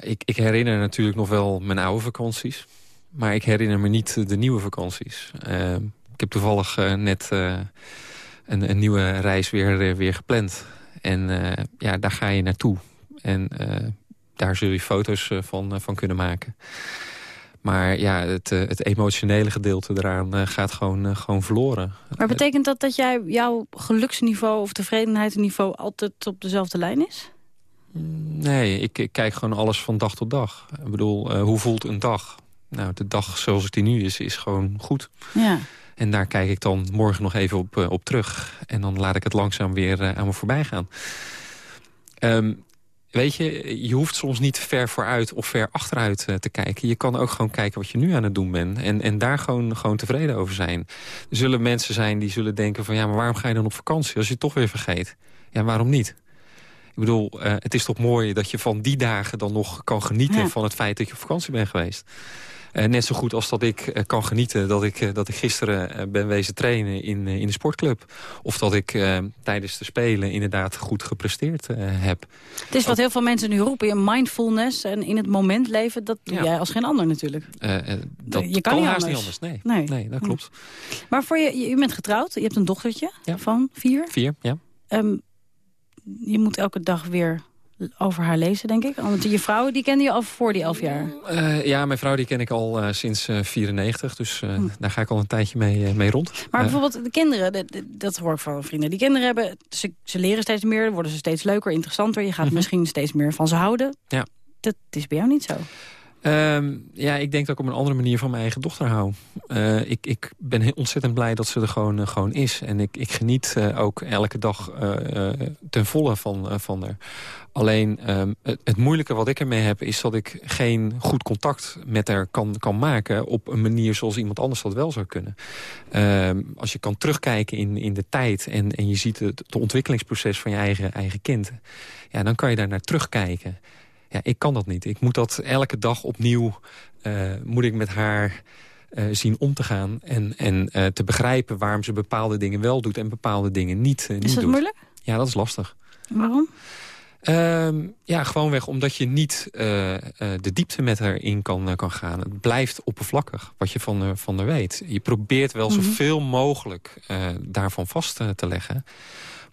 ik, ik herinner natuurlijk nog wel mijn oude vakanties. Maar ik herinner me niet de nieuwe vakanties. Ehm, ik heb toevallig eh, net eh, een, een nieuwe reis weer, eh, weer gepland. En ja, daar ga je naartoe. En eh, daar zul je foto's eh, van, eh, van kunnen maken. Maar ja, het, het emotionele gedeelte eraan gaat gewoon, gewoon verloren. Maar betekent dat dat jij, jouw geluksniveau of tevredenheidsniveau... altijd op dezelfde lijn is? Nee, ik, ik kijk gewoon alles van dag tot dag. Ik bedoel, hoe voelt een dag? Nou, de dag zoals die nu is, is gewoon goed. Ja. En daar kijk ik dan morgen nog even op, op terug. En dan laat ik het langzaam weer aan me voorbij gaan. Ehm, weet je, je hoeft soms niet ver vooruit of ver achteruit eh, te kijken. Je kan ook gewoon kijken wat je nu aan het doen bent. En, en daar gewoon, gewoon tevreden over zijn. Er zullen mensen zijn die zullen denken van... ja, maar waarom ga je dan op vakantie als je het toch weer vergeet? Ja, waarom niet? Ik bedoel, eh, het is toch mooi dat je van die dagen dan nog kan genieten... Ja. van het feit dat je op vakantie bent geweest. Eh, net zo goed als dat ik eh, kan genieten dat ik, eh, dat ik gisteren ben wezen trainen in, in de sportclub. Of dat ik tijdens de Spelen inderdaad goed gepresteerd heb. Het is wat heel veel mensen nu roepen. je mindfulness en in het moment leven, dat doe Ja. jij als geen ander natuurlijk. Dat Je kan niet haast anders. niet anders. Nee, Nee. nee. dat klopt. Maar voor je, je je bent getrouwd, je hebt een dochtertje van vier. Vier, ja. Ehm, je moet elke dag weer over haar lezen, denk ik. Want je vrouw, die kende je al voor die elf jaar. Eh, ja, mijn vrouw die ken ik al eh, sinds eh 94. Dus eh, daar ga ik al een tijdje mee, eh, mee rond. Hm. Maar Eh, bijvoorbeeld de kinderen, de- de- dat hoor ik van vrienden. Die kinderen hebben, ze, ze leren steeds meer, worden ze steeds leuker, interessanter. Je gaat misschien steeds meer van ze houden. Ja. Dat is bij jou niet zo. Ehm, ja, ik denk dat ik op een andere manier van mijn eigen dochter hou. Eh, ik, ik ben ontzettend blij dat ze er gewoon, eh, gewoon is. En ik, ik geniet eh, ook elke dag ten volle van, van haar. Alleen ehm, het, moeilijke wat ik ermee heb... is dat ik geen goed contact met haar kan, kan maken... op een manier zoals iemand anders dat wel zou kunnen. Ehm, als je kan terugkijken in, in de tijd... en, en je ziet het, het ontwikkelingsproces van je eigen, eigen kind... Ja, dan kan je daar naar terugkijken. Ja, ik kan dat niet. Ik moet dat elke dag opnieuw... eh, moet ik met haar eh, zien om te gaan... en, en eh, te begrijpen waarom ze bepaalde dingen wel doet... en bepaalde dingen niet, niet Is dat doet. moeilijk? Ja, dat is lastig. Waarom? Ehm, ja, gewoonweg omdat je niet de diepte met haar in kan, kan gaan. Het blijft oppervlakkig, wat je van, haar- van haar weet. Je probeert wel Mhm. zoveel mogelijk daarvan vast te leggen.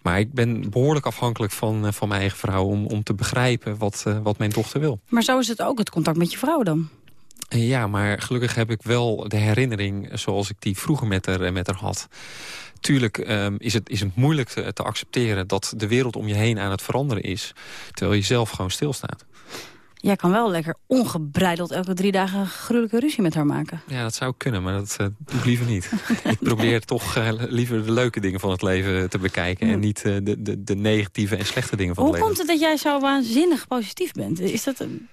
Maar ik ben behoorlijk afhankelijk van, eh, van mijn eigen vrouw... om, om te begrijpen wat, eh, wat mijn dochter wil. Maar zo is het ook het contact met je vrouw dan. Eh, Ja, maar gelukkig heb ik wel de herinnering zoals ik die vroeger met haar, met haar had. Tuurlijk ehm, is, het, is het moeilijk te, te accepteren dat de wereld om je heen aan het veranderen is. Terwijl je zelf gewoon stilstaat. Jij kan wel lekker ongebreideld elke drie dagen een gruwelijke ruzie met haar maken. Ja, dat zou kunnen, maar dat eh, doe ik liever niet. ik probeer toch eh, liever de leuke dingen van het leven te bekijken... en niet eh, de, de, de negatieve en slechte dingen van Hoe het leven. komt het dat jij zo waanzinnig positief bent? Is dat... een-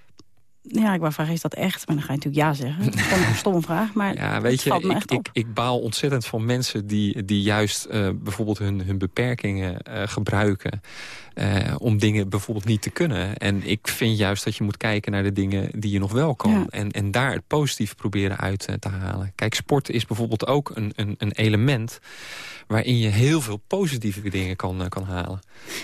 Ja, ik wou vragen, is dat echt? Maar dan ga je natuurlijk ja zeggen. Dat is een stomme vraag, maar Ja, weet je, valt me ik, echt ik, op. ik baal ontzettend van mensen die, die juist eh, bijvoorbeeld hun, hun beperkingen eh, gebruiken... eh, om dingen bijvoorbeeld niet te kunnen. En ik vind juist dat je moet kijken naar de dingen die je nog wel kan. Ja. En, en daar het positieve proberen uit te halen. Kijk, sport is bijvoorbeeld ook een, een, een element... waarin je heel veel positieve dingen kan, eh, kan halen.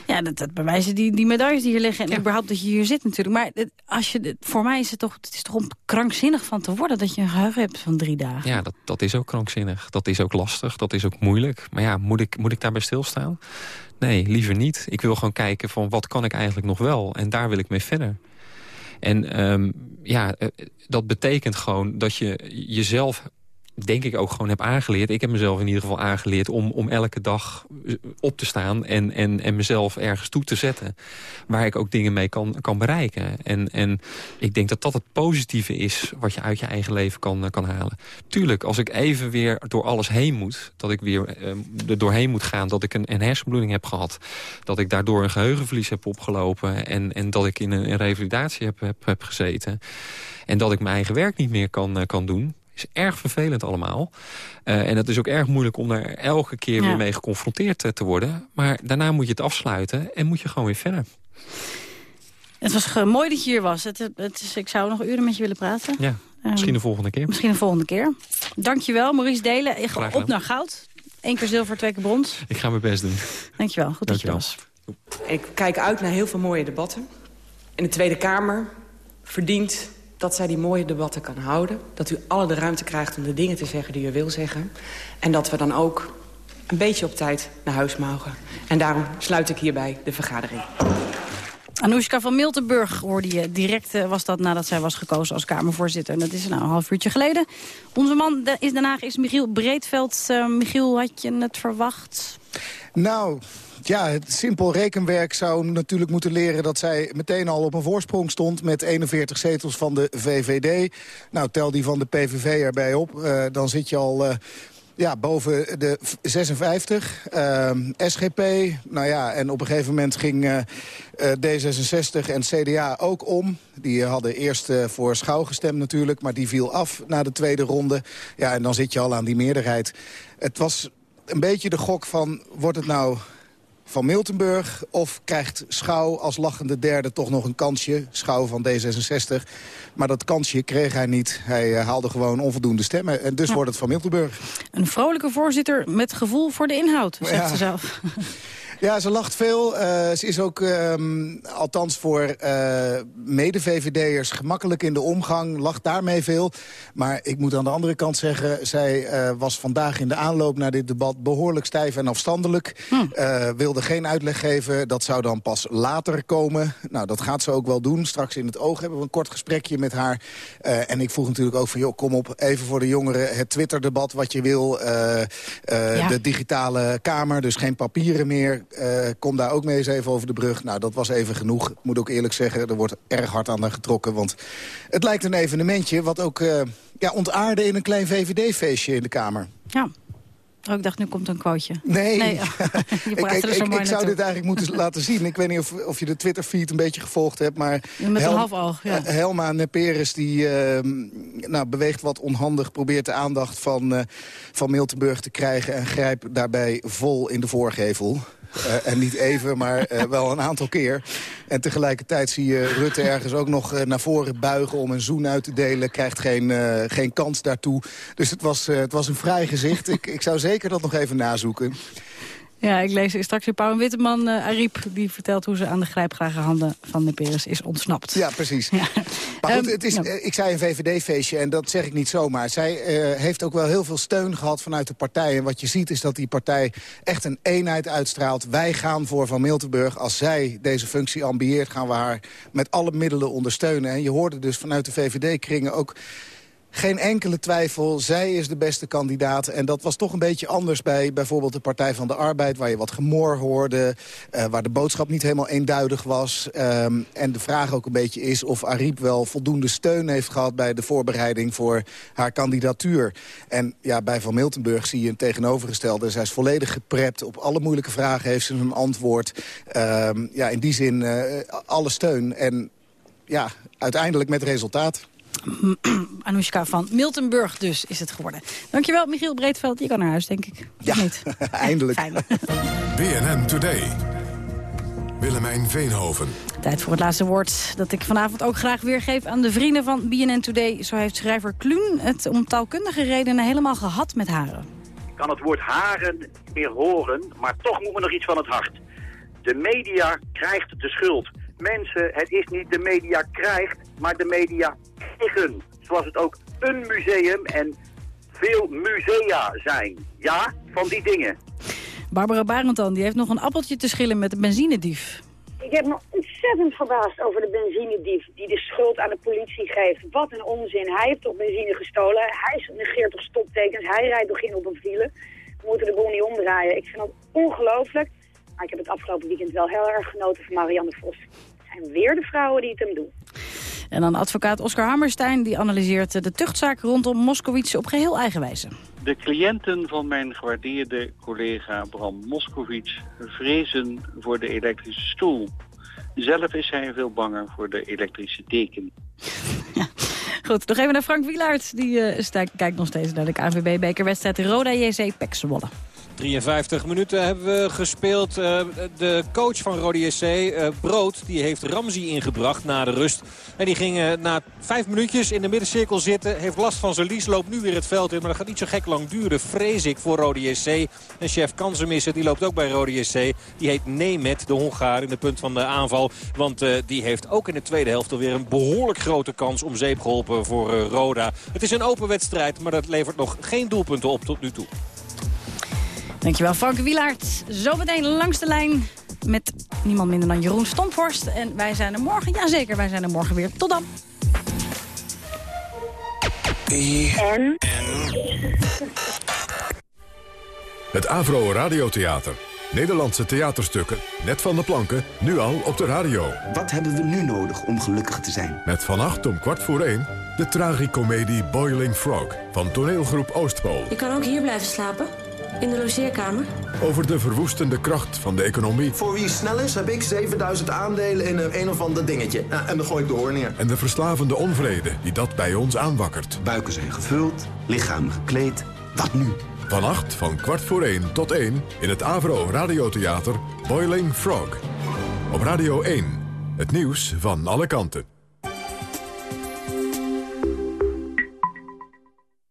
Ja, dat, dat bewijzen die, die medailles die hier liggen. En überhaupt dat je hier zit natuurlijk. Maar als je, voor mij is het toch, het is toch om krankzinnig van te worden... dat je een geheugen hebt van drie dagen. Ja, dat, dat is ook krankzinnig. Dat is ook lastig. Dat is ook moeilijk. Maar ja, moet ik, moet ik daarbij stilstaan? Nee, liever niet. Ik wil gewoon kijken van wat kan ik eigenlijk nog wel. En daar wil ik mee verder. En ehm, ja, eh, dat betekent gewoon dat je jezelf denk ik ook gewoon heb aangeleerd. Ik heb mezelf in ieder geval aangeleerd om, om elke dag eh, op te staan... En, en, en mezelf ergens toe te zetten. Waar ik ook dingen mee kan, kan bereiken. En, en ik denk dat dat het positieve is wat je uit je eigen leven kan, eh, kan halen. Tuurlijk, als ik even weer door alles heen moet... dat ik weer eh, er doorheen moet gaan, dat ik een, hersenbloeding heb gehad... dat ik daardoor een geheugenverlies heb opgelopen... en, en dat ik in een, een revalidatie heb, heb, heb gezeten... en dat ik mijn eigen werk niet meer kan, kan doen is erg vervelend allemaal. Eh, en het is ook erg moeilijk om daar elke keer Ja. weer mee geconfronteerd eh, te worden. Maar daarna moet je het afsluiten en moet je gewoon weer verder. Het was mooi dat je hier was. Het, het is, ik zou nog uren met je willen praten. Ja, misschien de volgende keer. Misschien de volgende keer. Dankjewel, Maurice Delen. Op naar goud. Eén keer zilver, twee keer brons. Ik ga mijn best doen. Dankjewel, goed dat je Dankjewel. was. Ik kijk uit naar heel veel mooie debatten. En de Tweede Kamer verdient dat zij die mooie debatten kan houden. Dat u alle de ruimte krijgt om de dingen te zeggen die u wil zeggen. En dat we dan ook een beetje op tijd naar huis mogen. En daarom sluit ik hierbij de vergadering. Anoushka van Miltenburg hoorde je. Direct eh, was dat nadat zij was gekozen als Kamervoorzitter. En dat is nou een half uurtje geleden. Onze man is Den is Michiel Breedveld. Eh, Michiel, had je het verwacht? Nou, ja, het simpel rekenwerk zou natuurlijk moeten leren... dat zij meteen al op een voorsprong stond met 41 zetels van de VVD. Nou, tel die van de PVV erbij op. eh, dan zit je al... eh, ja, boven de v- 56. Ehm, SGP, nou ja, en op een gegeven moment ging eh, eh, D66 en CDA ook om. Die eh, hadden eerst eh, voor Schouw gestemd natuurlijk, maar die viel af na de tweede ronde. Ja, en dan zit je al aan die meerderheid. Het was een beetje de gok van, wordt het nou van Miltenburg... of krijgt Schouw als lachende derde toch nog een kansje? Schouw van D66. Maar dat kansje kreeg hij niet. Hij eh, haalde gewoon onvoldoende stemmen. En dus wordt het van Miltenburg. Een vrolijke voorzitter met gevoel voor de inhoud, zegt Ja. ze zelf. Ja, ze lacht veel. Eh, ze is ook, ehm, althans voor eh mede-VVD'ers, gemakkelijk in de omgang. Lacht daarmee veel. Maar ik moet aan de andere kant zeggen... zij eh, was vandaag in de aanloop naar dit debat behoorlijk stijf en afstandelijk. Eh, wilde geen uitleg geven. Dat zou dan pas later komen. Nou, dat gaat ze ook wel doen. Straks in het oog hebben we een kort gesprekje met haar. En ik vroeg natuurlijk ook van, joh, kom op, even voor de jongeren... het Twitter-debat wat je wil. Ja. De digitale kamer, dus geen papieren meer. Eh, kom daar ook mee eens even over de brug. Nou, dat was even genoeg. Ik moet ook eerlijk zeggen, er wordt erg hard aan haar getrokken. Want het lijkt een evenementje wat ook eh, ja, ontaarde in een klein VVD-feestje in de Kamer. Ja. Oh, ik dacht, nu komt een quoteje. Nee, nee oh, je ik, praat ik, er zo ik, mooi ik zou dit eigenlijk moeten laten zien. Ik weet niet of, of je de Twitter-feed een beetje gevolgd hebt. Maar Ja, met een half oog, ja. eh, Helma Neperes die, eh, nou, beweegt wat onhandig. Probeert de aandacht van, eh, van Miltenburg te krijgen. En grijpt daarbij vol in de voorgevel. Eh, en niet even, maar wel een aantal keer. En tegelijkertijd zie je Rutte ergens ook nog naar voren buigen... om een zoen uit te delen. Krijgt geen, geen kans daartoe. Dus het was, het was een vrij gezicht. ik, ik zou zeker dat nog even nazoeken. Ja, ik lees straks in Pauw en Witteman, eh Ariep... die vertelt hoe ze aan de grijpgrage handen van de Peres is ontsnapt. Ja, precies. Maar goed, Ehm, het is, eh, ik zei een VVD-feestje en dat zeg ik niet zomaar. Zij eh, heeft ook wel heel veel steun gehad vanuit de partij. En wat je ziet is dat die partij echt een eenheid uitstraalt. Wij gaan voor Van Miltenburg. Als zij deze functie ambieert, gaan we haar met alle middelen ondersteunen. En je hoorde dus vanuit de VVD-kringen ook Geen enkele twijfel, zij is de beste kandidaat. En dat was toch een beetje anders bij bijvoorbeeld de Partij van de Arbeid... waar je wat gemor hoorde, uh, waar de boodschap niet helemaal eenduidig was. Um, en de vraag ook een beetje is of Ariep wel voldoende steun heeft gehad... bij de voorbereiding voor haar kandidatuur. En ja, bij Van Miltenburg zie je een tegenovergestelde. Zij is volledig geprept, op alle moeilijke vragen heeft ze een antwoord. Um, ja, in die zin uh, alle steun en ja, uiteindelijk met resultaat. Anoushka van Miltenburg dus is het geworden. Dankjewel, Michiel Breedveld. Je kan naar huis, denk ik. Ja, niet? eindelijk. BNN Today. Willemijn Veenhoven. Tijd voor het laatste woord dat ik vanavond ook graag weergeef aan de vrienden van BNN Today. Zo heeft schrijver Kluun het om taalkundige redenen helemaal gehad met haren. Ik kan het woord haren meer horen, maar toch moet me nog iets van het hart. De media krijgt de schuld. Mensen, het is niet de media krijgt, maar de media krijgen. Zoals het ook een museum en veel musea zijn. Ja, van die dingen. Barbara Barentan die heeft nog een appeltje te schillen met de benzinedief. Ik heb me ontzettend verbaasd over de benzinedief die de schuld aan de politie geeft. Wat een onzin. Hij heeft toch benzine gestolen. Hij negeert toch stoptekens. Hij rijdt toch in op een file. We moeten de boel niet omdraaien. Ik vind dat ongelooflijk. Maar ik heb het afgelopen weekend wel heel erg genoten van Marianne Vos. Het zijn weer de vrouwen die het hem doen. En dan advocaat Oscar Hammerstein die analyseert de tuchtzaak rondom Moskowitz op geheel eigen wijze. De cliënten van mijn gewaardeerde collega Bram Moskowitz vrezen voor de elektrische stoel. Zelf is hij veel banger voor de elektrische deken. Goed, nog even naar Frank Wielaert. Die uh, kijkt nog steeds naar de KNVB-bekerwedstrijd Roda JC Pek. 53 minuten hebben we gespeeld. Uh, de coach van Rode JC, uh, Brood, die heeft Ramzi ingebracht na de rust. En die ging uh, na vijf minuutjes in de middencirkel zitten. Heeft last van zijn lies, loopt nu weer het veld in. Maar dat gaat niet zo gek lang duren, vrees ik, voor Rode JC. En chef Kansenmissen, die loopt ook bij Rode JC. Die heet Nemet, de Hongaar, in de punt van de aanval. Want die heeft ook in de tweede helft alweer een behoorlijk grote kans om zeep geholpen voor Roda. Het is een open wedstrijd, maar dat levert nog geen doelpunten op tot nu toe. Dankjewel Frank Wielaert. Zometeen langs de lijn met niemand minder dan Jeroen Stomphorst. En wij zijn er morgen, jazeker, wij zijn er morgen weer. Tot dan. En? Het Avro Radiotheater. Nederlandse theaterstukken, net van de planken, nu al op de radio. Wat hebben we nu nodig om gelukkig te zijn? Met vannacht om kwart voor één de tragicomedie Boiling Frog van toneelgroep Oostpool. Je kan ook hier blijven slapen. In de logeerkamer? Over de verwoestende kracht van de economie. Voor wie snel is, heb ik 7000 aandelen in een, een of ander dingetje. Ja, en dan gooi ik de hoorn neer. En de verslavende onvrede die dat bij ons aanwakkert. Buiken zijn gevuld, lichaam gekleed. Wat nu? Vannacht van kwart voor één tot één in het Avro Radiotheater Boiling Frog. Op Radio 1. Het nieuws van alle kanten.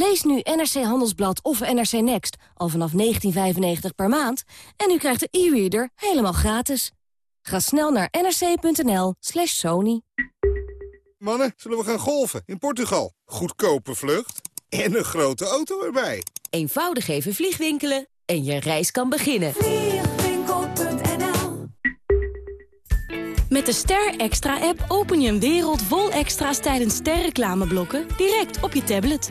Lees nu NRC Handelsblad of NRC Next al vanaf 19,95 per maand... en u krijgt de e-reader helemaal gratis. Ga snel naar nrc.nl slash sony. Mannen, zullen we gaan golfen in Portugal? Goedkope vlucht en een grote auto erbij. Eenvoudig even vliegwinkelen en je reis kan beginnen. Vliegwinkel.nl Met de Ster Extra-app open je een wereld vol extra's tijdens sterreclameblokken direct op je tablet.